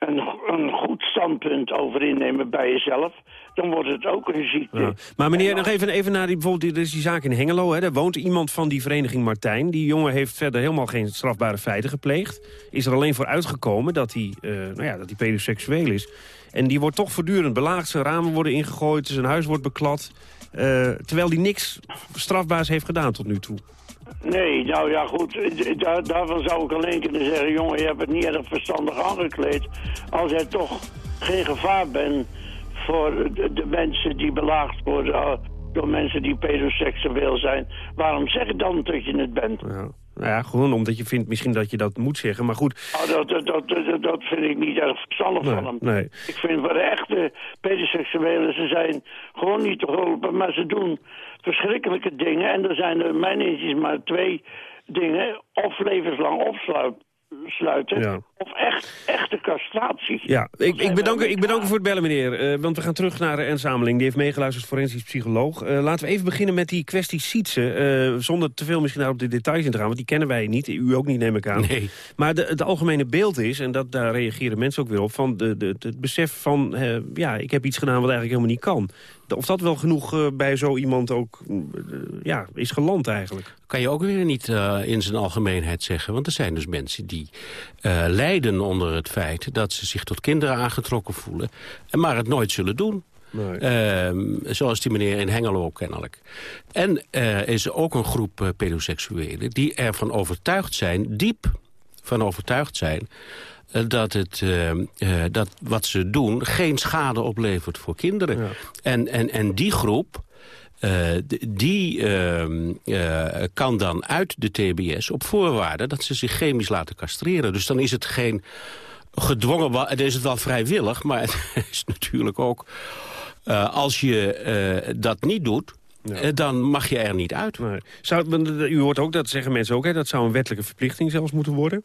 [SPEAKER 25] een, een goed standpunt over innemen bij jezelf... dan wordt het ook een ziekte.
[SPEAKER 10] Ja. Maar meneer, nog even, even naar die, bijvoorbeeld die, er is die zaak in Hengelo. Hè. Daar woont iemand van die vereniging Martijn. Die jongen heeft verder helemaal geen strafbare feiten gepleegd. Is er alleen voor uitgekomen dat hij, eh, nou ja, dat hij pedoseksueel is. En die wordt toch voortdurend belaagd. Zijn ramen worden ingegooid, zijn huis wordt beklad. eh, terwijl hij niks strafbaars heeft gedaan tot nu toe.
[SPEAKER 25] Nee, nou ja, goed. eh, Daar, daarvan zou ik alleen kunnen zeggen... jongen, je hebt het niet erg verstandig aangekleed. Als jij toch geen gevaar bent voor de, mensen die belaagd worden... eh, door mensen die pedoseksueel zijn. Waarom zeg dan dat je het bent?
[SPEAKER 10] Ja. Nou ja, gewoon omdat je vindt misschien dat je dat moet zeggen. Maar goed,
[SPEAKER 25] Nou, dat, dat, dat, dat, vind ik niet erg verstandig
[SPEAKER 10] Nee,
[SPEAKER 25] van hem.
[SPEAKER 10] nee.
[SPEAKER 25] Ik vind voor de echte pedoseksuelen, ze zijn gewoon niet te geholpen, maar ze doen verschrikkelijke dingen. En er zijn er mijn inziens maar twee dingen. Of levenslang opsluiten,
[SPEAKER 10] Ja.
[SPEAKER 25] of echt, echte castratie.
[SPEAKER 10] Ja, ik, ik, bedank, u- ik bedank u voor het bellen, meneer. Eh, want we gaan terug naar de N-Sameling. Die heeft meegeluisterd, forensisch psycholoog. Eh, laten we even beginnen met die kwestie Sietse. eh, zonder te veel misschien daar op de details in te gaan. Want die kennen wij niet. U ook niet, neem ik aan.
[SPEAKER 20] Nee.
[SPEAKER 10] Maar de, het algemene beeld is, en dat, daar reageren mensen ook weer op... van de, de, het besef van, eh, ja, ik heb iets gedaan wat eigenlijk helemaal niet kan. Of dat wel genoeg eh, bij zo iemand ook eh, ja, is geland eigenlijk.
[SPEAKER 20] Kan je ook weer niet eh, in zijn algemeenheid zeggen. Want er zijn dus mensen die lijden onder het feit... dat ze zich tot kinderen aangetrokken voelen... en maar het nooit zullen doen. Ehm, zoals die meneer in Hengelo ook kennelijk. En er is ook een groep eh, pedoseksuelen die ervan overtuigd zijn... diep van overtuigd zijn... eh, dat, het, eh, eh, dat wat ze doen geen schade oplevert voor kinderen. En, en, en die groep... die ehm, eh, kan dan uit de TBS op voorwaarde dat ze zich chemisch laten castreren. Dus dan is het geen gedwongen... Dan is het wel vrijwillig, maar het [laughs] is natuurlijk ook... als je dat niet doet, dan mag je er niet uit.
[SPEAKER 10] Zou, want, eh, u hoort ook, dat zeggen mensen ook... Hè, dat zou een wettelijke verplichting zelfs moeten worden.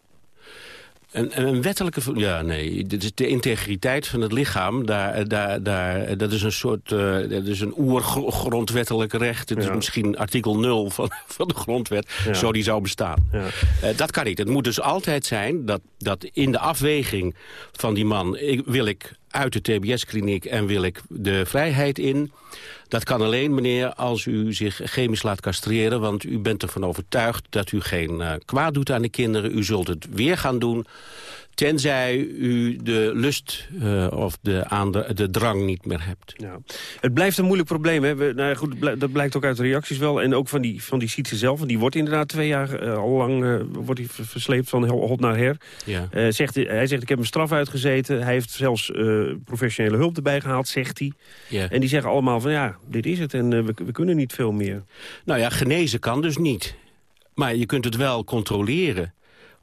[SPEAKER 20] Een, een wettelijke... Ja, nee. De integriteit van het lichaam, daar, daar, daar, dat is een soort... eh, dat is een oergrondwettelijk recht. Het is misschien artikel 0 van, [laughs] van de grondwet.
[SPEAKER 10] Ja.
[SPEAKER 20] Zo die zou bestaan. Eh, dat kan niet. Het moet dus altijd zijn dat, dat in de afweging van die man... Ik, wil ik uit de TBS-kliniek en wil ik de vrijheid in... Dat kan alleen, meneer, als u zich chemisch laat castreren... want u bent ervan overtuigd dat u geen eh, kwaad doet aan de kinderen. U zult het weer gaan doen, tenzij u de lust eh, of de, aan de, de drang niet meer hebt.
[SPEAKER 10] Ja. Het blijft een moeilijk probleem. Hè? We, nou ja, goed, dat blijkt ook uit de reacties wel. En ook van die, van die Sietse zelf. Want die wordt inderdaad twee jaar eh, al lang eh, wordt hij versleept van hot naar her.
[SPEAKER 20] Ja.
[SPEAKER 10] Zegt, hij- zegt, ik heb een straf uitgezeten. Hij heeft zelfs professionele hulp erbij gehaald, zegt hij.
[SPEAKER 20] Ja.
[SPEAKER 10] En die zeggen allemaal van ja, dit is het en we, we kunnen niet veel meer.
[SPEAKER 20] Nou ja, genezen kan dus niet. Maar je kunt het wel controleren.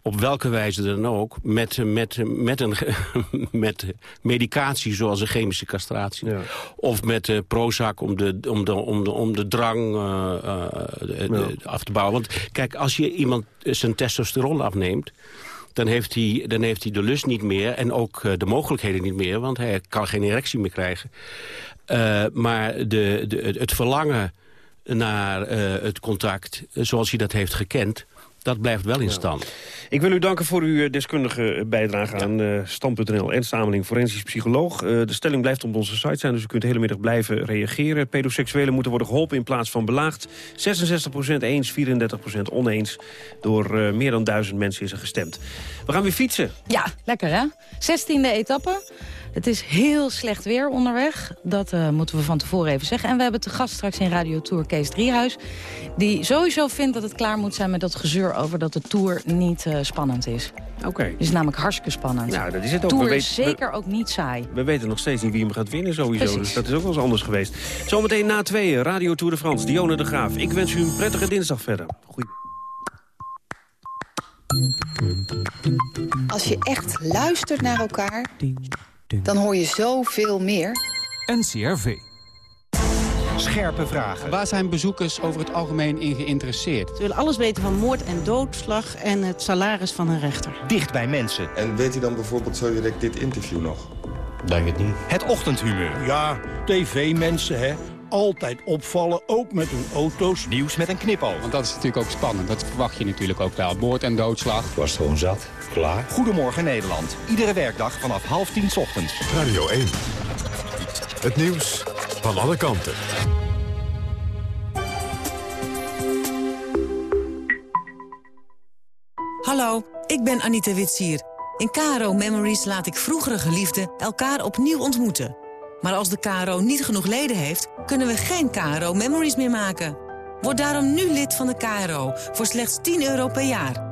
[SPEAKER 20] Op welke wijze dan ook. Met, met, met, een, [laughs] met medicatie zoals een chemische castratie. Of met eh, Prozac om de, om de, om de, om de drang eh, eh, de- af te bouwen. Want kijk, als je iemand zijn testosteron afneemt... Dan heeft, hij, dan heeft hij de lust niet meer en ook de mogelijkheden niet meer... want hij kan geen erectie meer krijgen. Maar de, de, het verlangen naar het contact, zoals hij dat heeft gekend... dat blijft wel in stand.
[SPEAKER 10] Ik wil u danken voor uw eh, deskundige bijdrage aan eh, Stand.nl en Stameling Forensisch Psycholoog. Eh, de stelling blijft op onze site zijn, dus u kunt de hele middag blijven reageren. Pedoseksuelen moeten worden geholpen in plaats van belaagd. 66% eens, 34% oneens. Door eh, meer dan duizend mensen is er gestemd. We gaan weer fietsen.
[SPEAKER 26] Ja, lekker hè? 16e etappe. Het is heel slecht weer onderweg. Dat eh, moeten we van tevoren even zeggen. En we hebben te gast straks in Radio Tour Kees Driehuis. Die sowieso vindt dat het klaar moet zijn met dat gezeur over dat de Tour niet eh, spannend is.
[SPEAKER 10] Oké.
[SPEAKER 26] Het is namelijk hartstikke spannend.
[SPEAKER 10] Nou, dat is het ook.
[SPEAKER 26] Tour
[SPEAKER 10] We
[SPEAKER 26] is
[SPEAKER 10] weten-
[SPEAKER 26] zeker ook niet saai.
[SPEAKER 10] We weten nog steeds niet wie hem gaat winnen sowieso.
[SPEAKER 26] Precies.
[SPEAKER 10] Dus dat is ook wel eens anders geweest. Zometeen na tweeën, Radio Tour de France, Dionne de Graaf. Ik wens u een prettige dinsdag verder. Goeie.
[SPEAKER 27] Als je echt luistert naar elkaar, dan hoor je zoveel meer.
[SPEAKER 28] NCRV. Scherpe vragen. Waar zijn bezoekers over het algemeen in geïnteresseerd?
[SPEAKER 29] Ze willen alles weten van moord en doodslag en het salaris van een rechter.
[SPEAKER 28] Dicht bij mensen.
[SPEAKER 30] En weet u dan bijvoorbeeld zo direct dit interview nog?
[SPEAKER 28] Denk het niet. Het ochtendhumeur.
[SPEAKER 31] Ja, tv-mensen, hè.
[SPEAKER 2] altijd opvallen, ook met hun auto's.
[SPEAKER 5] Nieuws met een knipoog.
[SPEAKER 32] Want dat is natuurlijk ook spannend. Dat verwacht je natuurlijk ook wel. Moord en doodslag.
[SPEAKER 5] Ik was gewoon zat. Klaar. Goedemorgen Nederland. Iedere werkdag vanaf half tien ochtends.
[SPEAKER 1] Radio 1. Het nieuws van alle kanten.
[SPEAKER 26] Hallo, ik ben Anita Witsier. In KRO Memories laat ik vroegere geliefden elkaar opnieuw ontmoeten. Maar als de KRO niet genoeg leden heeft, kunnen we geen KRO Memories meer maken. Word daarom nu lid van de KRO voor slechts 10 euro per jaar.